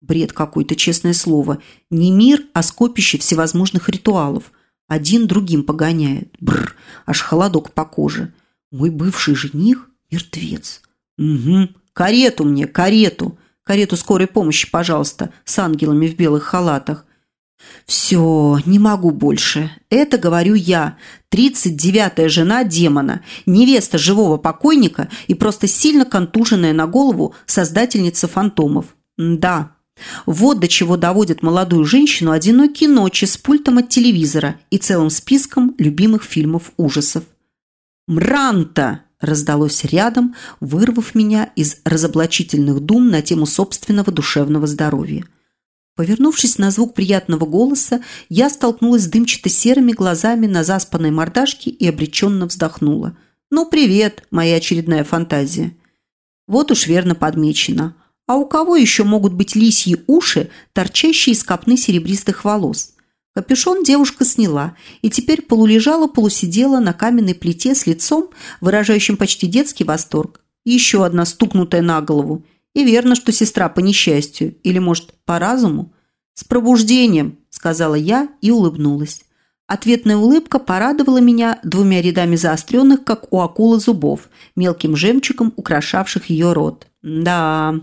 Бред какой-то, честное слово. Не мир, а скопище всевозможных ритуалов. Один другим погоняет. Бррр, аж холодок по коже. Мой бывший жених – мертвец. Угу, карету мне, карету. Карету скорой помощи, пожалуйста, с ангелами в белых халатах. «Все, не могу больше. Это говорю я, тридцать девятая жена демона, невеста живого покойника и просто сильно контуженная на голову создательница фантомов. Да, вот до чего доводит молодую женщину одинокие ночи с пультом от телевизора и целым списком любимых фильмов ужасов. «Мранта!» – раздалось рядом, вырвав меня из разоблачительных дум на тему собственного душевного здоровья – Повернувшись на звук приятного голоса, я столкнулась с дымчато-серыми глазами на заспанной мордашке и обреченно вздохнула. «Ну, привет, моя очередная фантазия». Вот уж верно подмечено. А у кого еще могут быть лисьи уши, торчащие из копны серебристых волос? Капюшон девушка сняла и теперь полулежала, полусидела на каменной плите с лицом, выражающим почти детский восторг. Еще одна стукнутая на голову – и верно, что сестра по несчастью, или, может, по разуму. «С пробуждением», – сказала я и улыбнулась. Ответная улыбка порадовала меня двумя рядами заостренных, как у акулы зубов, мелким жемчугом, украшавших ее рот. Да.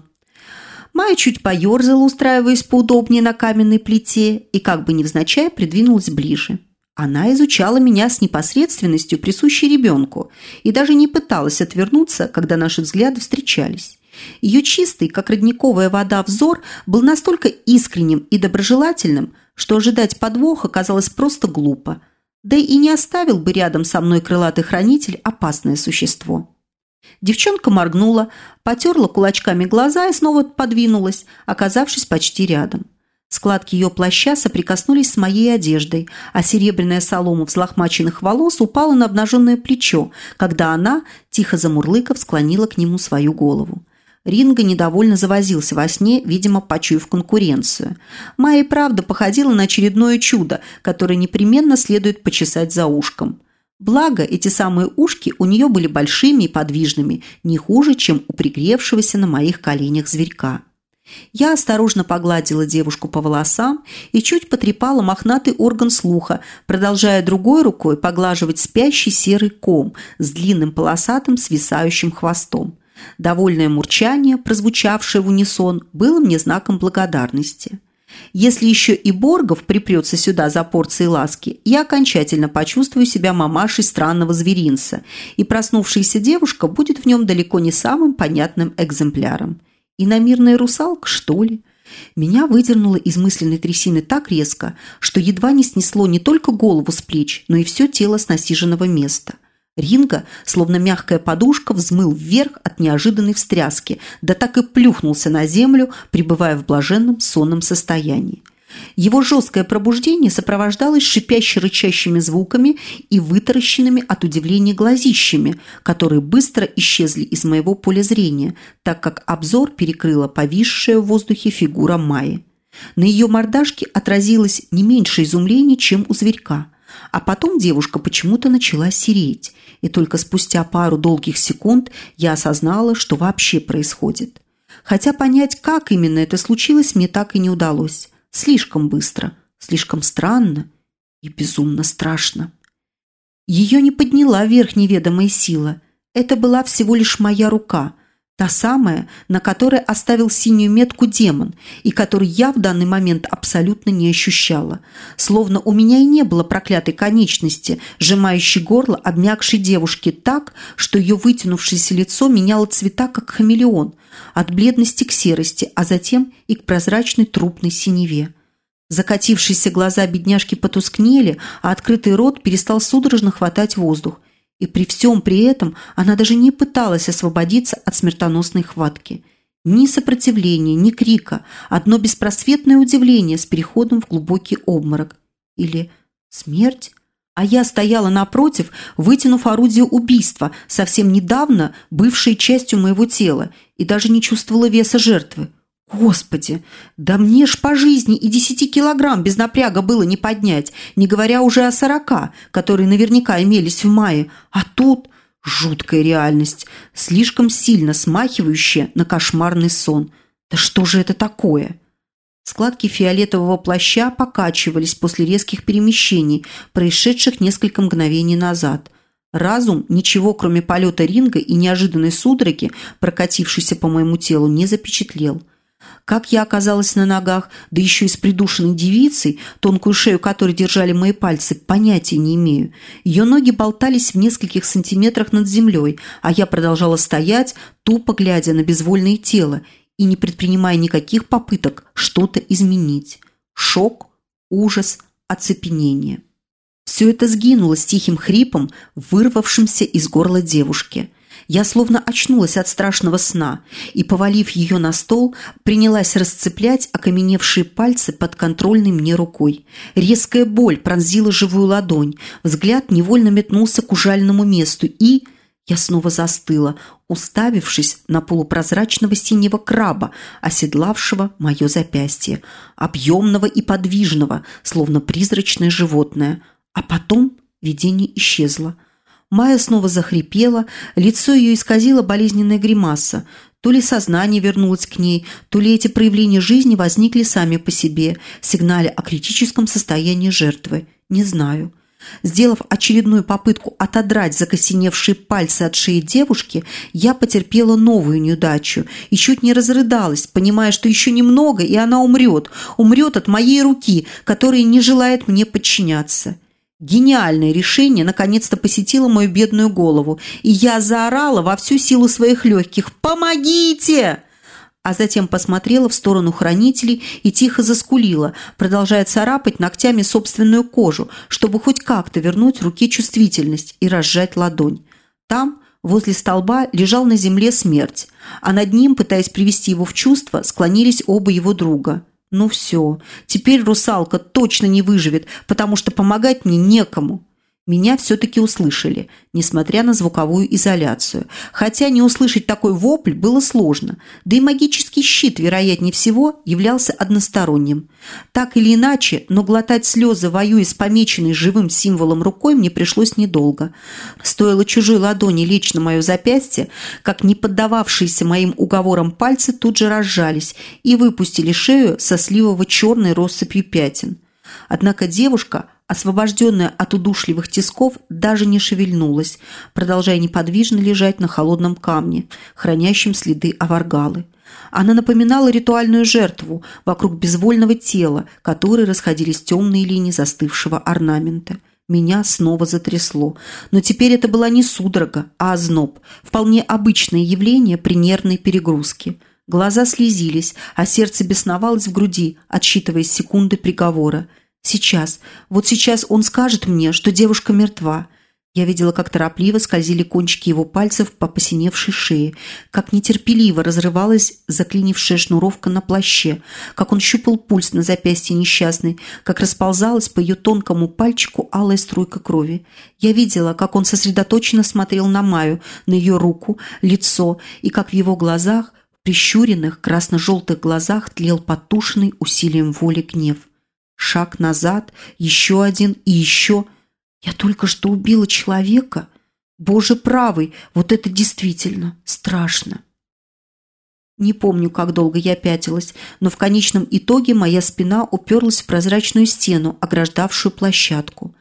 Майя чуть поерзала, устраиваясь поудобнее на каменной плите, и как бы невзначай придвинулась ближе. Она изучала меня с непосредственностью, присущей ребенку, и даже не пыталась отвернуться, когда наши взгляды встречались. Ее чистый, как родниковая вода, взор был настолько искренним и доброжелательным, что ожидать подвоха казалось просто глупо. Да и не оставил бы рядом со мной крылатый хранитель опасное существо. Девчонка моргнула, потерла кулачками глаза и снова подвинулась, оказавшись почти рядом. Складки ее плаща соприкоснулись с моей одеждой, а серебряная солома взлохмаченных волос упала на обнаженное плечо, когда она, тихо замурлыков, склонила к нему свою голову. Ринга недовольно завозился во сне, видимо, почуяв конкуренцию. Майя правда походила на очередное чудо, которое непременно следует почесать за ушком. Благо, эти самые ушки у нее были большими и подвижными, не хуже, чем у пригревшегося на моих коленях зверька. Я осторожно погладила девушку по волосам и чуть потрепала мохнатый орган слуха, продолжая другой рукой поглаживать спящий серый ком с длинным полосатым свисающим хвостом. Довольное мурчание, прозвучавшее в унисон, было мне знаком благодарности. Если еще и Боргов припрется сюда за порцией ласки, я окончательно почувствую себя мамашей странного зверинца, и проснувшаяся девушка будет в нем далеко не самым понятным экземпляром. Иномирная русалка, что ли? Меня выдернуло из мысленной трясины так резко, что едва не снесло не только голову с плеч, но и все тело с насиженного места. Ринга, словно мягкая подушка, взмыл вверх от неожиданной встряски, да так и плюхнулся на землю, пребывая в блаженном сонном состоянии. Его жесткое пробуждение сопровождалось шипяще-рычащими звуками и вытаращенными от удивления глазищами, которые быстро исчезли из моего поля зрения, так как обзор перекрыла повисшая в воздухе фигура Майи. На ее мордашке отразилось не меньше изумления, чем у зверька. А потом девушка почему-то начала сереть, и только спустя пару долгих секунд я осознала, что вообще происходит. Хотя понять, как именно это случилось, мне так и не удалось. Слишком быстро, слишком странно и безумно страшно. Ее не подняла вверх неведомая сила. Это была всего лишь моя рука, та самая, на которой оставил синюю метку демон, и которую я в данный момент абсолютно не ощущала. Словно у меня и не было проклятой конечности, сжимающей горло обмякшей девушки так, что ее вытянувшееся лицо меняло цвета, как хамелеон, от бледности к серости, а затем и к прозрачной трупной синеве. Закатившиеся глаза бедняжки потускнели, а открытый рот перестал судорожно хватать воздух. И при всем при этом она даже не пыталась освободиться от смертоносной хватки. Ни сопротивления, ни крика, одно беспросветное удивление с переходом в глубокий обморок. Или смерть? А я стояла напротив, вытянув орудие убийства, совсем недавно бывшей частью моего тела, и даже не чувствовала веса жертвы. Господи, да мне ж по жизни и десяти килограмм без напряга было не поднять, не говоря уже о сорока, которые наверняка имелись в мае. А тут жуткая реальность, слишком сильно смахивающая на кошмарный сон. Да что же это такое? Складки фиолетового плаща покачивались после резких перемещений, происшедших несколько мгновений назад. Разум ничего, кроме полета ринга и неожиданной судороги, прокатившейся по моему телу, не запечатлел. Как я оказалась на ногах, да еще и с придушенной девицей, тонкую шею которой держали мои пальцы, понятия не имею. Ее ноги болтались в нескольких сантиметрах над землей, а я продолжала стоять, тупо глядя на безвольное тело и не предпринимая никаких попыток что-то изменить. Шок, ужас, оцепенение. Все это сгинуло с тихим хрипом, вырвавшимся из горла девушки. Я словно очнулась от страшного сна и, повалив ее на стол, принялась расцеплять окаменевшие пальцы под контрольной мне рукой. Резкая боль пронзила живую ладонь, взгляд невольно метнулся к ужальному месту и... Я снова застыла, уставившись на полупрозрачного синего краба, оседлавшего мое запястье, объемного и подвижного, словно призрачное животное. А потом видение исчезло. Майя снова захрипела, лицо ее исказило болезненная гримаса. То ли сознание вернулось к ней, то ли эти проявления жизни возникли сами по себе, сигналя о критическом состоянии жертвы. Не знаю. Сделав очередную попытку отодрать закосеневшие пальцы от шеи девушки, я потерпела новую неудачу и чуть не разрыдалась, понимая, что еще немного, и она умрет. Умрет от моей руки, которая не желает мне подчиняться. Гениальное решение наконец-то посетило мою бедную голову, и я заорала во всю силу своих легких «Помогите!» а затем посмотрела в сторону хранителей и тихо заскулила, продолжая царапать ногтями собственную кожу, чтобы хоть как-то вернуть руке чувствительность и разжать ладонь. Там, возле столба, лежал на земле смерть, а над ним, пытаясь привести его в чувство, склонились оба его друга. «Ну все, теперь русалка точно не выживет, потому что помогать мне некому». Меня все-таки услышали, несмотря на звуковую изоляцию. Хотя не услышать такой вопль было сложно, да и магический щит, вероятнее всего, являлся односторонним. Так или иначе, но глотать слезы, воюя с помеченной живым символом рукой, мне пришлось недолго. Стоило чужой ладони лечь на мое запястье, как не поддававшиеся моим уговорам пальцы тут же разжались и выпустили шею со сливово-черной россыпью пятен. Однако девушка освобожденная от удушливых тисков, даже не шевельнулась, продолжая неподвижно лежать на холодном камне, хранящем следы аваргалы. Она напоминала ритуальную жертву вокруг безвольного тела, которой расходились темные линии застывшего орнамента. Меня снова затрясло. Но теперь это была не судорога, а озноб. Вполне обычное явление при нервной перегрузке. Глаза слезились, а сердце бесновалось в груди, отсчитывая секунды приговора – Сейчас, вот сейчас он скажет мне, что девушка мертва. Я видела, как торопливо скользили кончики его пальцев по посиневшей шее, как нетерпеливо разрывалась заклинившая шнуровка на плаще, как он щупал пульс на запястье несчастной, как расползалась по ее тонкому пальчику алая струйка крови. Я видела, как он сосредоточенно смотрел на Маю, на ее руку, лицо, и как в его глазах, в прищуренных красно-желтых глазах тлел потушенный усилием воли гнев. Шаг назад, еще один и еще – я только что убила человека. Боже правый, вот это действительно страшно. Не помню, как долго я пятилась, но в конечном итоге моя спина уперлась в прозрачную стену, ограждавшую площадку.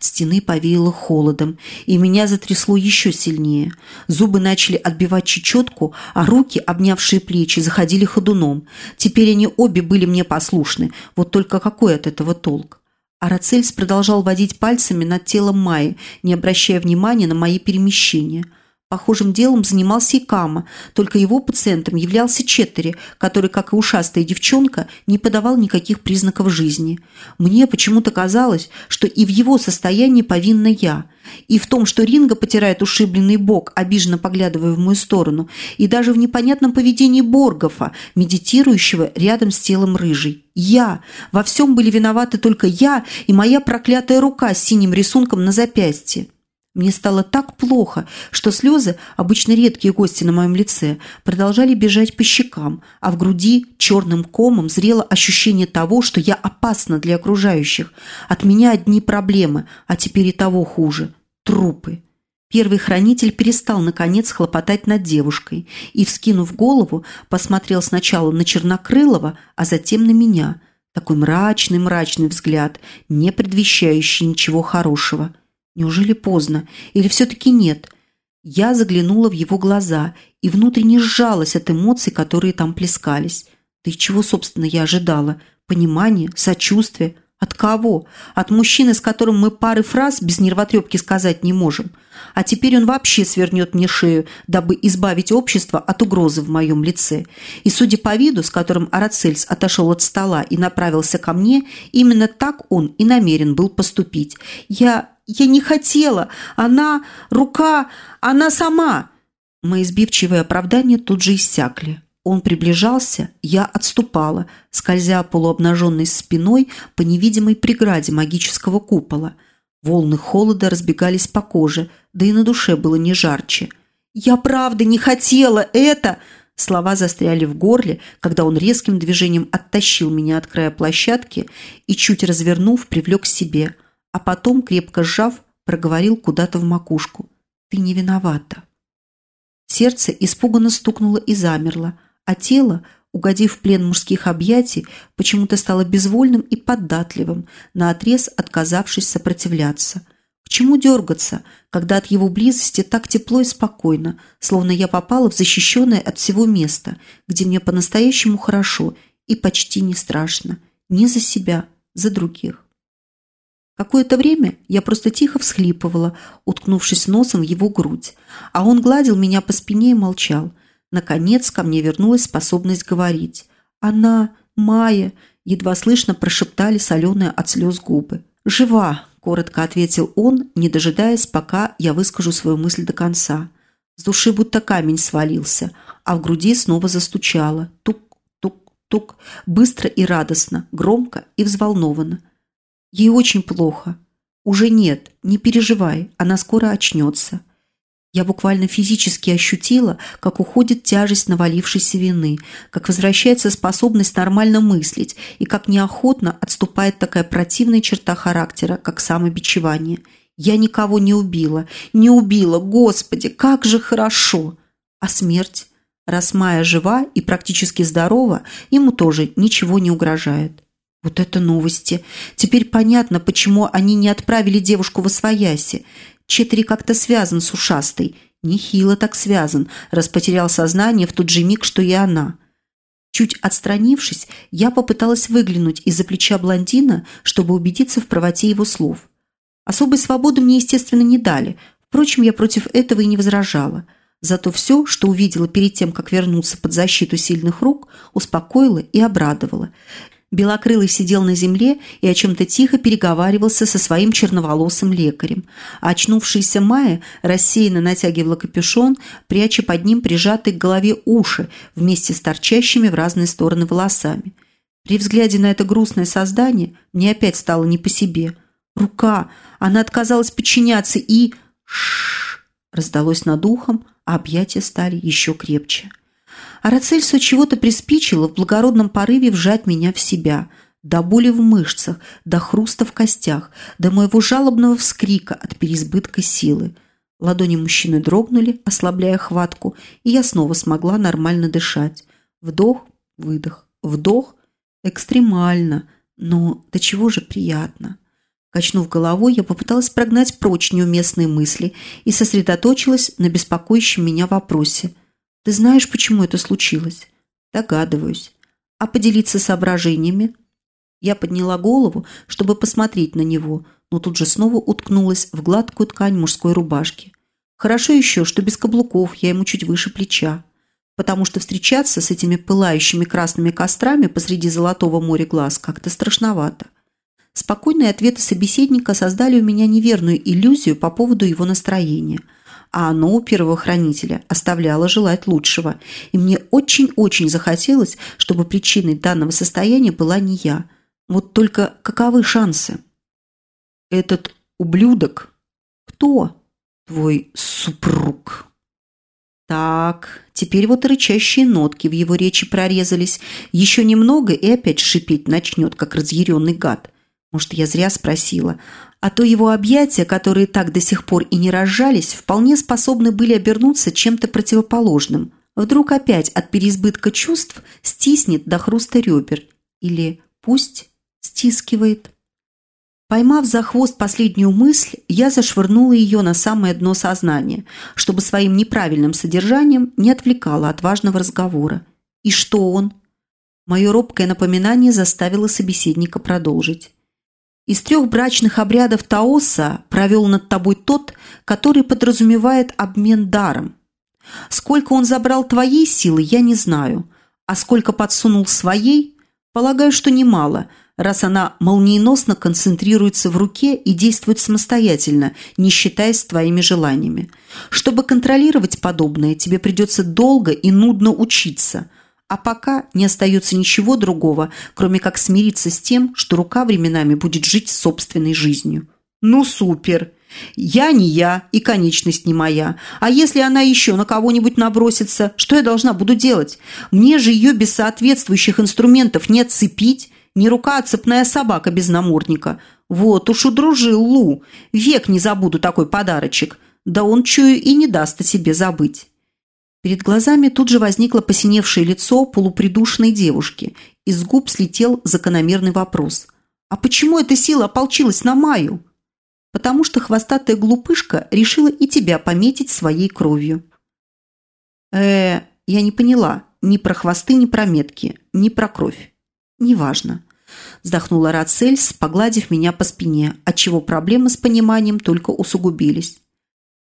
От стены повеяло холодом, и меня затрясло еще сильнее. Зубы начали отбивать чечетку, а руки, обнявшие плечи, заходили ходуном. Теперь они обе были мне послушны, вот только какой от этого толк? Арацельс продолжал водить пальцами над телом Майи, не обращая внимания на мои перемещения. Похожим делом занимался и Кама, только его пациентом являлся Четтери, который, как и ушастая девчонка, не подавал никаких признаков жизни. Мне почему-то казалось, что и в его состоянии повинна я – и в том, что Ринга потирает ушибленный бок, обиженно поглядывая в мою сторону, и даже в непонятном поведении Боргофа, медитирующего рядом с телом рыжей. Я! Во всем были виноваты только я и моя проклятая рука с синим рисунком на запястье. Мне стало так плохо, что слезы, обычно редкие гости на моем лице, продолжали бежать по щекам, а в груди черным комом зрело ощущение того, что я опасна для окружающих. От меня одни проблемы, а теперь и того хуже трупы. Первый хранитель перестал, наконец, хлопотать над девушкой и, вскинув голову, посмотрел сначала на Чернокрылова, а затем на меня. Такой мрачный-мрачный взгляд, не предвещающий ничего хорошего. Неужели поздно? Или все-таки нет? Я заглянула в его глаза и внутренне сжалась от эмоций, которые там плескались. Да и чего, собственно, я ожидала? Понимание, сочувствие, от кого? От мужчины, с которым мы пары фраз без нервотрепки сказать не можем. А теперь он вообще свернет мне шею, дабы избавить общество от угрозы в моем лице. И судя по виду, с которым Арацельс отошел от стола и направился ко мне, именно так он и намерен был поступить. Я... я не хотела. Она... рука... она сама. Мои сбивчивые оправдания тут же иссякли. Он приближался, я отступала, скользя полуобнаженной спиной по невидимой преграде магического купола. Волны холода разбегались по коже, да и на душе было не жарче. «Я правда не хотела это!» Слова застряли в горле, когда он резким движением оттащил меня от края площадки и, чуть развернув, привлек к себе, а потом, крепко сжав, проговорил куда-то в макушку. «Ты не виновата». Сердце испуганно стукнуло и замерло, а тело, угодив в плен мужских объятий, почему-то стало безвольным и податливым, наотрез отказавшись сопротивляться. К чему дергаться, когда от его близости так тепло и спокойно, словно я попала в защищенное от всего место, где мне по-настоящему хорошо и почти не страшно. Ни за себя, за других. Какое-то время я просто тихо всхлипывала, уткнувшись носом в его грудь, а он гладил меня по спине и молчал, Наконец ко мне вернулась способность говорить. «Она, Майя!» – едва слышно прошептали соленые от слез губы. «Жива!» – коротко ответил он, не дожидаясь, пока я выскажу свою мысль до конца. С души будто камень свалился, а в груди снова застучало. Тук-тук-тук, быстро и радостно, громко и взволнованно. Ей очень плохо. Уже нет, не переживай, она скоро очнется. Я буквально физически ощутила, как уходит тяжесть навалившейся вины, как возвращается способность нормально мыслить и как неохотно отступает такая противная черта характера, как самобичевание. Я никого не убила, не убила, Господи, как же хорошо! А смерть? Раз Майя жива и практически здорова, ему тоже ничего не угрожает. Вот это новости! Теперь понятно, почему они не отправили девушку в Освояси. Четыре как-то связан с ушастой. Нехило так связан, раз потерял сознание в тот же миг, что и она. Чуть отстранившись, я попыталась выглянуть из-за плеча блондина, чтобы убедиться в правоте его слов. Особой свободы мне, естественно, не дали. Впрочем, я против этого и не возражала. Зато все, что увидела перед тем, как вернуться под защиту сильных рук, успокоило и обрадовало. Белокрылый сидел на земле и о чем-то тихо переговаривался со своим черноволосым лекарем. Очнувшаяся Майя рассеянно натягивала капюшон, пряча под ним прижатые к голове уши вместе с торчащими в разные стороны волосами. При взгляде на это грустное создание мне опять стало не по себе. Рука! Она отказалась подчиняться и... Шш! раздалось над ухом, а объятия стали еще крепче. Арацельсу чего-то приспичило в благородном порыве вжать меня в себя, до боли в мышцах, до хруста в костях, до моего жалобного вскрика от переизбытка силы. Ладони мужчины дрогнули, ослабляя хватку, и я снова смогла нормально дышать. Вдох, выдох, вдох. Экстремально, но до чего же приятно. Качнув головой, я попыталась прогнать прочь неуместные мысли и сосредоточилась на беспокоящем меня вопросе. «Ты знаешь, почему это случилось?» «Догадываюсь. А поделиться соображениями?» Я подняла голову, чтобы посмотреть на него, но тут же снова уткнулась в гладкую ткань мужской рубашки. Хорошо еще, что без каблуков я ему чуть выше плеча, потому что встречаться с этими пылающими красными кострами посреди золотого моря глаз как-то страшновато. Спокойные ответы собеседника создали у меня неверную иллюзию по поводу его настроения, а оно у первого хранителя оставляло желать лучшего, и мне очень-очень захотелось, чтобы причиной данного состояния была не я. Вот только каковы шансы? Этот ублюдок? Кто? Твой супруг. Так, теперь вот рычащие нотки в его речи прорезались. Еще немного и опять шипеть начнет, как разъяренный гад. Может, я зря спросила. А то его объятия, которые так до сих пор и не разжались, вполне способны были обернуться чем-то противоположным. Вдруг опять от переизбытка чувств стиснет до хруста ребер. Или пусть стискивает. Поймав за хвост последнюю мысль, я зашвырнула ее на самое дно сознания, чтобы своим неправильным содержанием не отвлекала от важного разговора. И что он? Мое робкое напоминание заставило собеседника продолжить. Из трех брачных обрядов Таоса провел над тобой тот, который подразумевает обмен даром. Сколько он забрал твоей силы, я не знаю, а сколько подсунул своей, полагаю, что немало, раз она молниеносно концентрируется в руке и действует самостоятельно, не считаясь твоими желаниями. Чтобы контролировать подобное, тебе придется долго и нудно учиться – а пока не остается ничего другого, кроме как смириться с тем, что рука временами будет жить собственной жизнью. Ну, супер! Я не я, и конечность не моя. А если она еще на кого-нибудь набросится, что я должна буду делать? Мне же ее без соответствующих инструментов не отцепить. Не рука, а цепная собака без намордника. Вот уж удружил Лу. Век не забуду такой подарочек. Да он, чую, и не даст о себе забыть. Перед глазами тут же возникло посиневшее лицо полупридушной девушки. Из губ слетел закономерный вопрос. «А почему эта сила ополчилась на Маю?» «Потому что хвостатая глупышка решила и тебя пометить своей кровью». э я не поняла. Ни про хвосты, ни про метки, ни про кровь. Неважно. Вздохнула Рацельс, погладив меня по спине, отчего проблемы с пониманием только усугубились.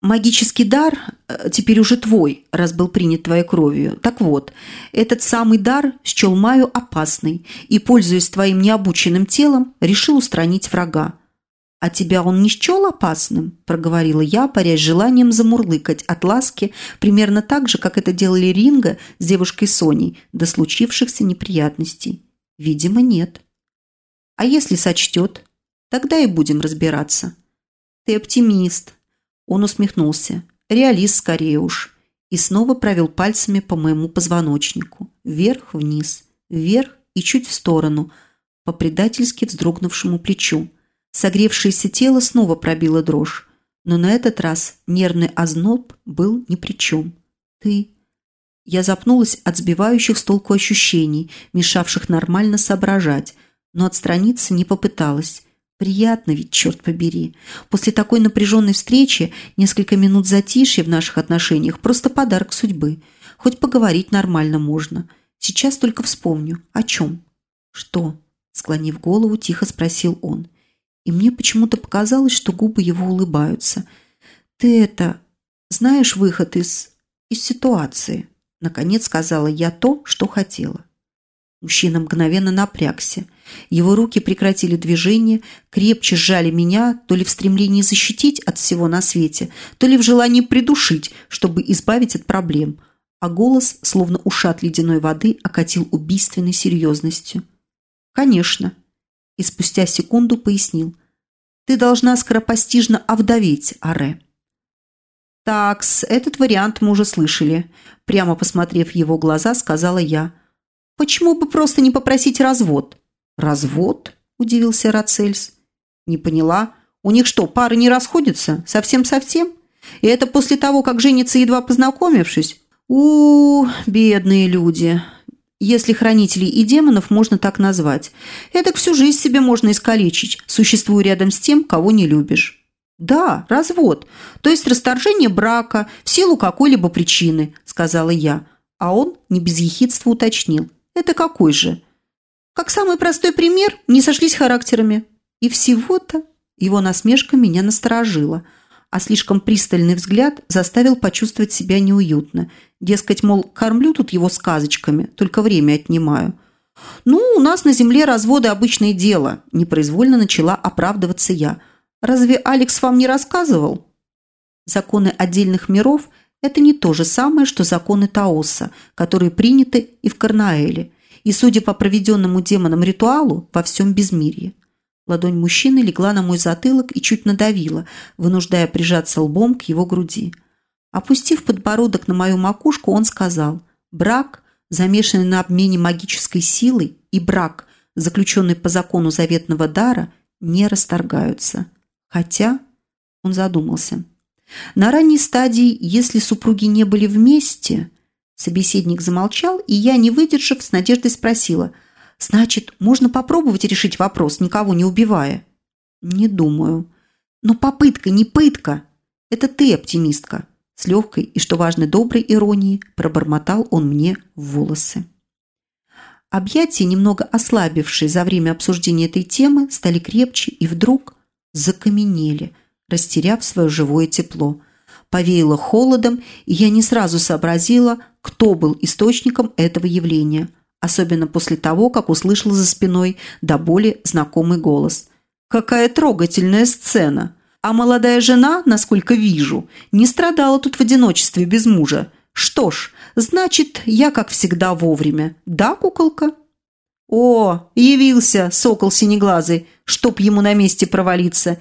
Магический дар э, теперь уже твой, раз был принят твоей кровью. Так вот, этот самый дар счел Маю опасный и, пользуясь твоим необученным телом, решил устранить врага. «А тебя он не счел опасным?» – проговорила я, парясь желанием замурлыкать от ласки, примерно так же, как это делали Ринга с девушкой Соней до случившихся неприятностей. «Видимо, нет». «А если сочтет? Тогда и будем разбираться». «Ты оптимист», он усмехнулся. Реалист скорее уж. И снова провел пальцами по моему позвоночнику. Вверх-вниз, вверх и чуть в сторону, по предательски вздрогнувшему плечу. Согревшееся тело снова пробило дрожь. Но на этот раз нервный озноб был ни при чем. «Ты...» Я запнулась от сбивающих с толку ощущений, мешавших нормально соображать, но отстраниться не попыталась. Приятно ведь, черт побери. После такой напряженной встречи несколько минут затишья в наших отношениях – просто подарок судьбы. Хоть поговорить нормально можно. Сейчас только вспомню. О чем? Что? Склонив голову, тихо спросил он. И мне почему-то показалось, что губы его улыбаются. Ты это... Знаешь выход из... из ситуации? Наконец сказала я то, что хотела. Мужчина мгновенно напрягся. Его руки прекратили движение, крепче сжали меня, то ли в стремлении защитить от всего на свете, то ли в желании придушить, чтобы избавить от проблем. А голос, словно ушат ледяной воды, окатил убийственной серьезностью. «Конечно». И спустя секунду пояснил. «Ты должна скоропостижно овдоветь, Аре». «Такс, этот вариант мы уже слышали», – прямо посмотрев в его глаза, сказала я. «Почему бы просто не попросить развод?» «Развод?» – удивился Рацельс. «Не поняла. У них что, пары не расходятся? Совсем-совсем? И это после того, как женятся, едва познакомившись? у, -у бедные люди. Если хранителей и демонов можно так назвать. Это всю жизнь себе можно искалечить, существуя рядом с тем, кого не любишь». «Да, развод, то есть расторжение брака в силу какой-либо причины», – сказала я. А он не без ехидства уточнил. «Это какой же?» «Как самый простой пример, не сошлись характерами». И всего-то его насмешка меня насторожила, а слишком пристальный взгляд заставил почувствовать себя неуютно. Дескать, мол, кормлю тут его сказочками, только время отнимаю. «Ну, у нас на земле разводы – обычное дело», – непроизвольно начала оправдываться я – Разве Алекс вам не рассказывал? Законы отдельных миров – это не то же самое, что законы Таоса, которые приняты и в Карнаэле, и, судя по проведенному демоном ритуалу, во всем безмирье. Ладонь мужчины легла на мой затылок и чуть надавила, вынуждая прижаться лбом к его груди. Опустив подбородок на мою макушку, он сказал, «Брак, замешанный на обмене магической силой, и брак, заключенный по закону заветного дара, не расторгаются». Хотя, он задумался, на ранней стадии, если супруги не были вместе, собеседник замолчал, и я, не выдержав, с надеждой спросила, значит, можно попробовать решить вопрос, никого не убивая? Не думаю. Но попытка, не пытка. Это ты, оптимистка. С легкой и, что важно, доброй иронией пробормотал он мне в волосы. Объятия, немного ослабившие за время обсуждения этой темы, стали крепче, и вдруг закаменели, растеряв свое живое тепло. Повеяло холодом, и я не сразу сообразила, кто был источником этого явления, особенно после того, как услышала за спиной до боли знакомый голос. «Какая трогательная сцена! А молодая жена, насколько вижу, не страдала тут в одиночестве без мужа. Что ж, значит, я, как всегда, вовремя. Да, куколка?» «О, явился сокол синеглазый, чтоб ему на месте провалиться!»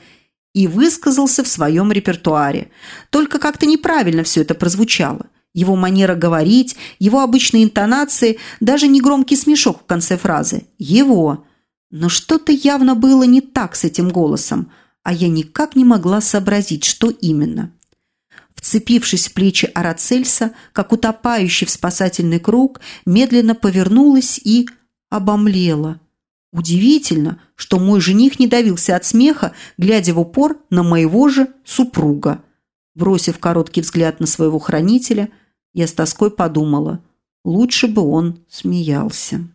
И высказался в своем репертуаре. Только как-то неправильно все это прозвучало. Его манера говорить, его обычные интонации, даже негромкий смешок в конце фразы. Его. Но что-то явно было не так с этим голосом, а я никак не могла сообразить, что именно. Вцепившись в плечи Арацельса, как утопающий в спасательный круг, медленно повернулась и обомлела. Удивительно, что мой жених не давился от смеха, глядя в упор на моего же супруга. Бросив короткий взгляд на своего хранителя, я с тоской подумала, лучше бы он смеялся.